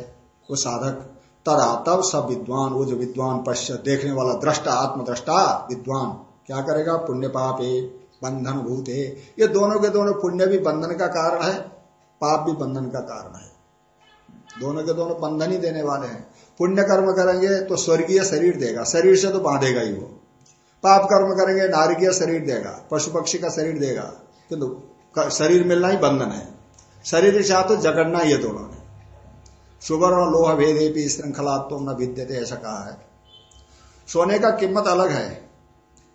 वो साधक तदा तब सब विद्वान, वो जो विद्वान पश्चात देखने वाला दृष्टा आत्मद्रष्टा विद्वान, क्या करेगा? पुण्य पाप बंधन भूत। है ये दोनों के दोनों पुण्य भी बंधन का कारण है, पाप भी बंधन का कारण है। दोनों के दोनों बंधन ही देने वाले हैं। पुण्य कर्म करेंगे तो स्वर्गीय शरीर देगा। शरीर से तो बांधेगा ही वो। पाप कर्म करेंगे नारकीय शरीर देगा। पशु पक्षी का शरीर देगा। किंतु तो शरीर मिलना ही बंधन है। शरीर के साथ तो जगड़ना ही है दोनों ने। सुवर्ण लोह भेदे श्रृंखला तुम न विद्यते, ऐसा कहा है। सोने का कीमत अलग है।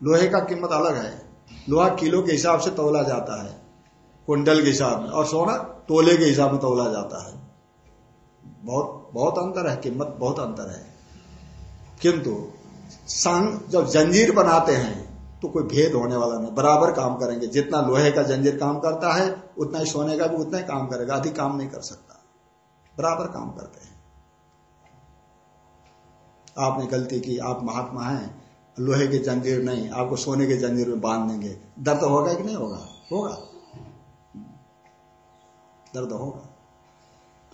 लोहे का कीमत अलग है। लोहा किलो के हिसाब से तोला जाता है। कुंडल के हिसाब में। और सोना तोले के हिसाब में तोला जाता है। बहुत बहुत अंतर है कीमत बहुत अंतर है। किंतु, संघ जब जंजीर बनाते हैं तो कोई भेद होने वाला नहीं। बराबर काम करेंगे। जितना लोहे का जंजीर काम करता है, उतना ही सोने का भी उतना ही काम करेगा। अधिक काम नहीं कर सकता। बराबर काम करते हैं। आपने गलती की, आप महात्मा हैं, लोहे के जंजीर नहीं, आपको सोने के जंजीर में बाँध देंगे। दर्द होगा कि नहीं होगा? होगा। दर्द होगा।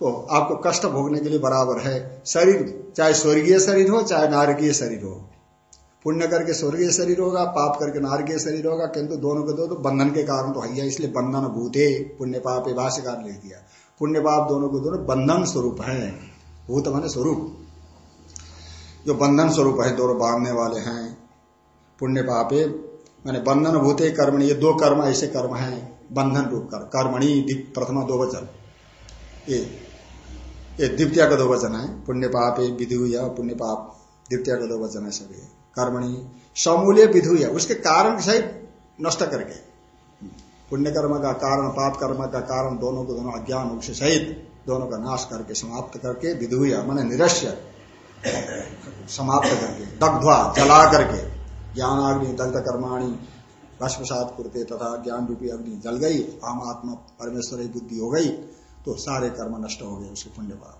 तो आपको कष्ट भोगने के लिए बराबर है शरीर, चाहे स्वर्गीय शरीर हो, चाहे नारकीय शरीर हो। पुण्य करके स्वर्गीय शरीर होगा, पाप करके नारकीय शरीर होगा, किंतु दोनों के दो तो बंधन के कारण तो है इसलिए बंधन भूते, पुण्य पाप भाष्यकार लिख दिया। पुण्य पाप दोनों के दोनों बंधन स्वरूप है। भूत माने स्वरूप। जो बंधन स्वरूप है, दोनों बांधने वाले हैं। पुण्य पापे, माने बंधन भूते, कर्मणी, ये दो कर्म ऐसे कर्म है, बंधन रूप कर कर्मणी प्रथमा, दो वचन। ये ये द्वितीय का दो वचन है। पुण्य पापे विधुय पुण्य पाप द्वितीय का दो वचन है सभी। कर्मणी समूल्य विधुय उसके कारण सहित नष्ट करके। पुण्य कर्म का कारण पाप कर्म का कारण दोनों को दोनों अज्ञान से सहित दोनों का नाश करके, समाप्त करके विधुय मन निरस्य। समाप्त करके, दग्ध्वा, जला करके। ज्ञान अग्नि दग्ध कर्माणी भस्मसात कुरते तथा ज्ञान रूपी अग्नि जल गई। हम आत्मा परमेश्वर बुद्धि हो गई। तो सारे कर्म नष्ट हो गए उसके पुण्य पाप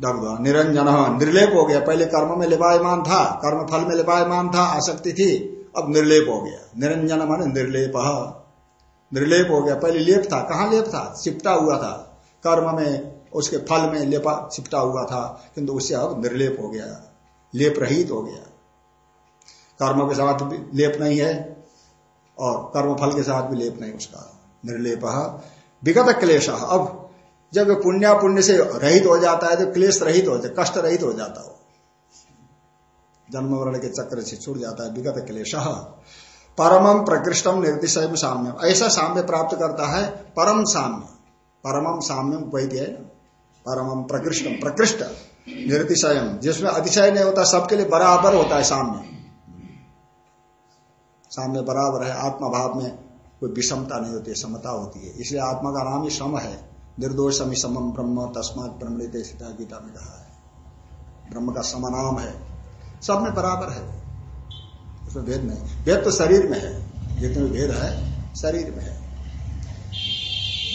दग्ध निरंजन, निर्लेप हो गया। पहले कर्म में लिपायमान था, कर्म फल में लिपायमान था, आसक्ति थी, अब निर्लेप हो गया। निरंजन मान निर्लेप। निर्लेप हो गया। पहले लेप था। कहाँ लेप था? चिपटा हुआ था। कर्म में, उसके फल में लेपा चिपटा हुआ था, किंतु उससे अब निर्लेप हो गया। लेप रहित हो गया। कर्म के साथ भी लेप नहीं है, और कर्म फल के साथ भी लेप नहीं उसका। निर्लेप। विगत क्लेश। अब जब पुण्य पुण्य से रहित हो जाता है तो क्लेश रहित हो जाता कष्ट रहित हो जाता हो। जन्म वर्ण के चक्र से छूट जाता है, विगत क्लेश। परमम प्रकृष्टम निर्दिशय साम्य। ऐसा साम्य प्राप्त करता है परम साम्य। परमम साम्य वैद्य है। परमम प्रकृष्टम प्रकृष्ट निर्दिशय जिसमें अतिशय नहीं होता, सबके लिए बराबर होता है साम्य। साम्य बराबर है आत्मा भाव में कोई विषमता नहीं होती है, समता होती है। इसलिए आत्मा का नाम ही सम है। निर्दोष समी समम ब्रह्म, तस्मात ब्रह्मणित सीता गीता में कहा है। ब्रह्म का समनाम है। सब में बराबर है। उसमें भेद नहीं। भेद तो शरीर में है। जितने भेद है, शरीर में है।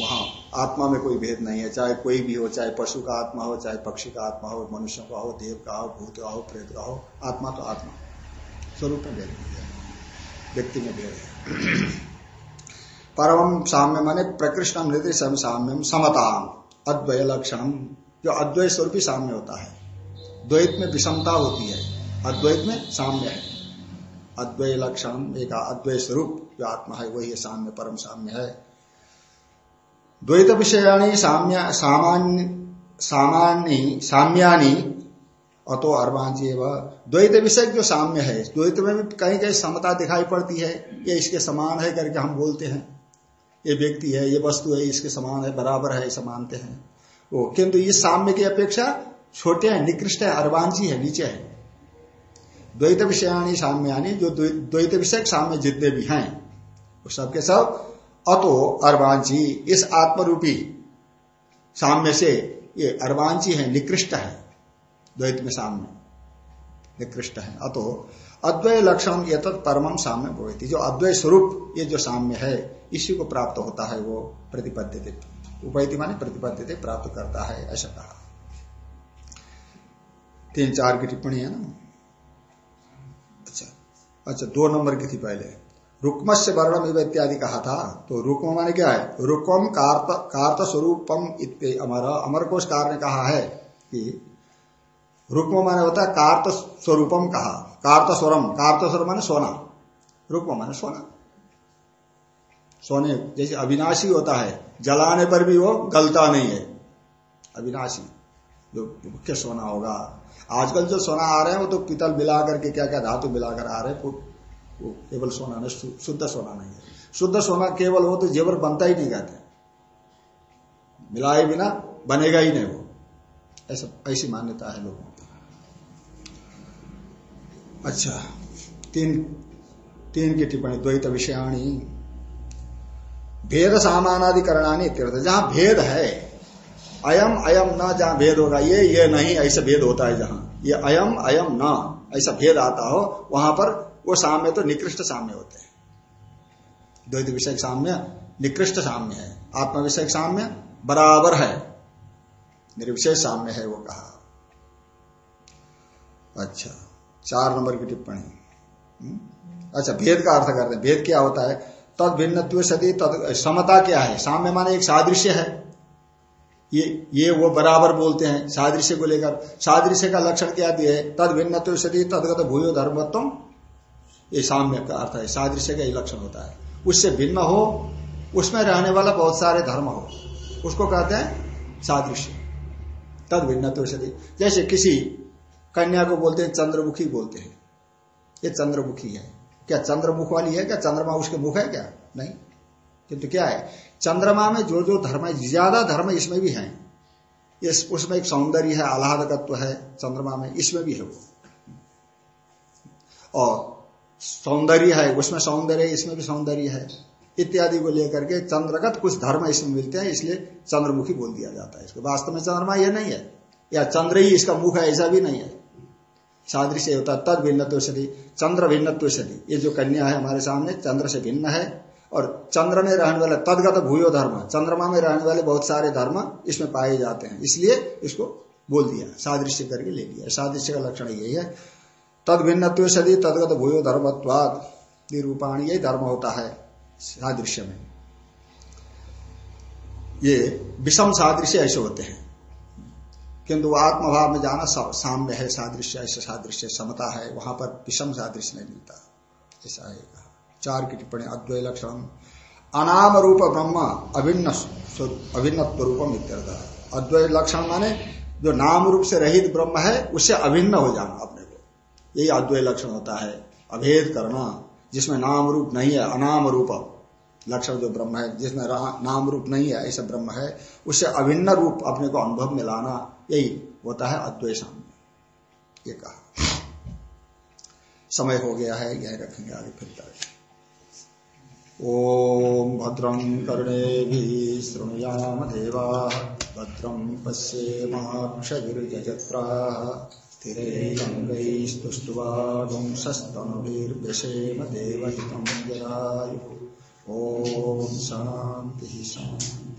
वहाँ आत्मा में कोई भेद नहीं है। चाहे कोई भी हो, चाहे पशु का आत्मा हो, चाहे पक्षी का आत्मा हो, मनुष्य का हो, देव का हो, भूत का हो, प्रेत का हो, आत्मा तो आत्मा। स्वरूप में भेद नहीं है। व्यक्ति में भेद है। परम साम्य माने प्रकृष्ण नृत्य साम्यम समता अद्वय लक्षण। जो अद्वैत स्वरूप ही साम्य होता है। द्वैत में विषमता होती है। अद्वैत में साम्य है। अद्वैत लक्षण एक अद्वैत स्वरूप। जो आत्मा है, वही साम्य, परम साम्य है। द्वैत विषयाणी साम्य, सामान्य सामान्य साम्यानी अतो अर्वांची द्वैत विषय जो साम्य है, द्वैत में भी कहीं कहीं समता दिखाई पड़ती है ये इसके समान है करके हम बोलते हैं। ये व्यक्ति है, ये वस्तु है, इसके समान है, बराबर है, ऐसा मानते हैं। वो किंतु इस साम्य की अपेक्षा छोटे हैं, निकृष्ट है अर्वांची है, नीचे है। द्वैत विषयाणी साम्यानी जो द्वैत विषय साम्य जितने भी हैं, वो सबके सब अतो अर्वांची इस आत्मरूपी साम्य से ये अर्वांची है, निकृष्ट है, द्वैत में साम्य, निकृष्ट है, अतो अद्वैय लक्षण ये तत् परमम साम्य भवती। जो अद्वैय स्वरूप, ये जो साम्य है, इसी को प्राप्त होता है वो प्रतिपद्य उपैति माने प्रतिपद्य प्राप्त करता है, ऐसा कहा। तीन, चार की टिप्पणी है ना? अच्छा अच्छा दो नंबर की थी पहले। रुक्म से वर्णम इत्यादि कहा था। तो रुक्म माने क्या है? रुक्म कार्त स्वरूपम अमर। अमर कोश कार ने कहा है कि रुक्म माने होता है कार्त स्वरूपम कहा। कार्त स्वरम कार्त स्वर माने सोना रुक्म माने सोना। सोने जैसे अविनाशी होता है, जलाने पर भी वो गलता नहीं है। अविनाशी, जो मुख्य सोना होगा। आजकल जो सोना आ रहे हैं, वो तो पीतल मिला करके क्या क्या धातु मिलाकर आ रहे हैं, वो केवल सोना नहीं शुद्ध सोना नहीं है। शुद्ध सोना केवल हो तो जेवर बनता ही नहीं कहते मिलाए बिना बनेगा ही नहीं वो। ऐसा, ऐसी मान्यता है लोगों अच्छा तीन तीन की टिप्पणी, द्वैत विषयाणी। भेद सामानाधिकरणानी तीर्थ जहाँ भेद है, अयम अयम न, जहाँ भेद होगा, ये ये नहीं, ऐसा भेद होता है जहाँ। ये अयम अयम न, ऐसा भेद आता हो, वहाँ पर वो साम्य तो निकृष्ट साम्य होते हैं। द्वैत विषय साम्य, निकृष्ट साम्य है। आत्म विषय साम्य, बराबर है। निर्विशेष साम्य है वो कहा। अच्छा। चार नंबर की टिप्पणी। हम्म? अच्छा भेद का अर्थ करते हैं। भेद क्या होता है? तद भिन्न सदी तद समता क्या है? साम्य माने एक सादृश्य है। ये ये वो बराबर बोलते हैं, सादृश्य को लेकर। सादृश्य का लक्षण क्या दिया है? तद भिन्न सदी तदगत भूयो धर्मत्व ये साम्य का अर्थ है, सादृश्य का ही लक्षण होता है। उससे भिन्न हो, उसमें रहने वाला बहुत सारे धर्म हो। उसको कहते हैं सादृश्य। तद भिन्न सदी जैसे किसी कन्या को बोलते हैं, चंद्रमुखी बोलते हैं। ये चंद्रमुखी है। क्या चंद्रमुख वाली है क्या? चंद्रमा उसके मुख है क्या? नहीं। किंतु क्या है? चंद्रमा में जो जो धर्म है, ज़्यादा धर्म इसमें भी है। इस, उसमें एक सौंदर्य है, आह्लादकत्व है चंद्रमा में, इसमें भी है वो। और सौंदर्य है, उसमें सौंदर्य इसमें भी सौंदर्य है। इत्यादि को लेकर के चंद्रगत कुछ धर्म इसमें मिलते हैं, इसलिए चंद्रमुखी बोल दिया जाता है इसको। वास्तव में चंद्रमा यह नहीं है। या चंद्र ही इसका मुख है, ऐसा भी नहीं है। सादृश्य होता है तद भिन्न सदी चंद्र भिन्न सदी ये जो कन्या है हमारे सामने, चंद्र से भिन्न है। और चंद्र में रहने वाले तदगत भूयो धर्म, चंद्रमा में रहने वाले बहुत सारे धर्म इसमें पाए जाते हैं। इसलिए इसको बोल दिया, सादृश्य करके ले लिया। सादृश्य का लक्षण यही है। तद भिन्न सदी तदगत भूयो धर्मत्वाद निरूपाणी यही धर्म होता है सादृश्य में। ये विषम सादृश्य ऐसे होते हैं। किंतु आत्मभाव में जाना साम्य है, सादृश्य ऐसे सादृश्य समता है, वहाँ पर विषम सादृश्य नहीं मिलता। ऐसा है चार की टिप्पणी, अद्वय लक्षण। अनाम रूप ब्रह्म, अभिन्न अभिन्न रूपम इत्यर्थ अद्वय लक्षण माने जो नाम रूप से रहित ब्रह्म है, उससे अभिन्न हो जाना अपने को। यही अद्वय लक्षण होता है। अभेद करना, जिसमें नाम रूप नहीं है, अनाम रूप लक्षण जो ब्रह्म है, जिसमें नाम रूप नहीं है, ऐसा ब्रह्म है, उससे अभिन्न रूप अपने को अनुभव में लाना यही होता है अद्वैत सामने ये कहा। समय हो गया है, यह रखेंगे आगे फिर करेंगे ओम भद्रं कर्णे शृणुयाम देवा, भद्रं पश्येमाक्षयुर्यजत्राः स्थिरैरङ्गैस्तुष्ट्वागुंसस्तनुभिर्व्यसेम देवहितं ॐ शान्तिः शान्ति।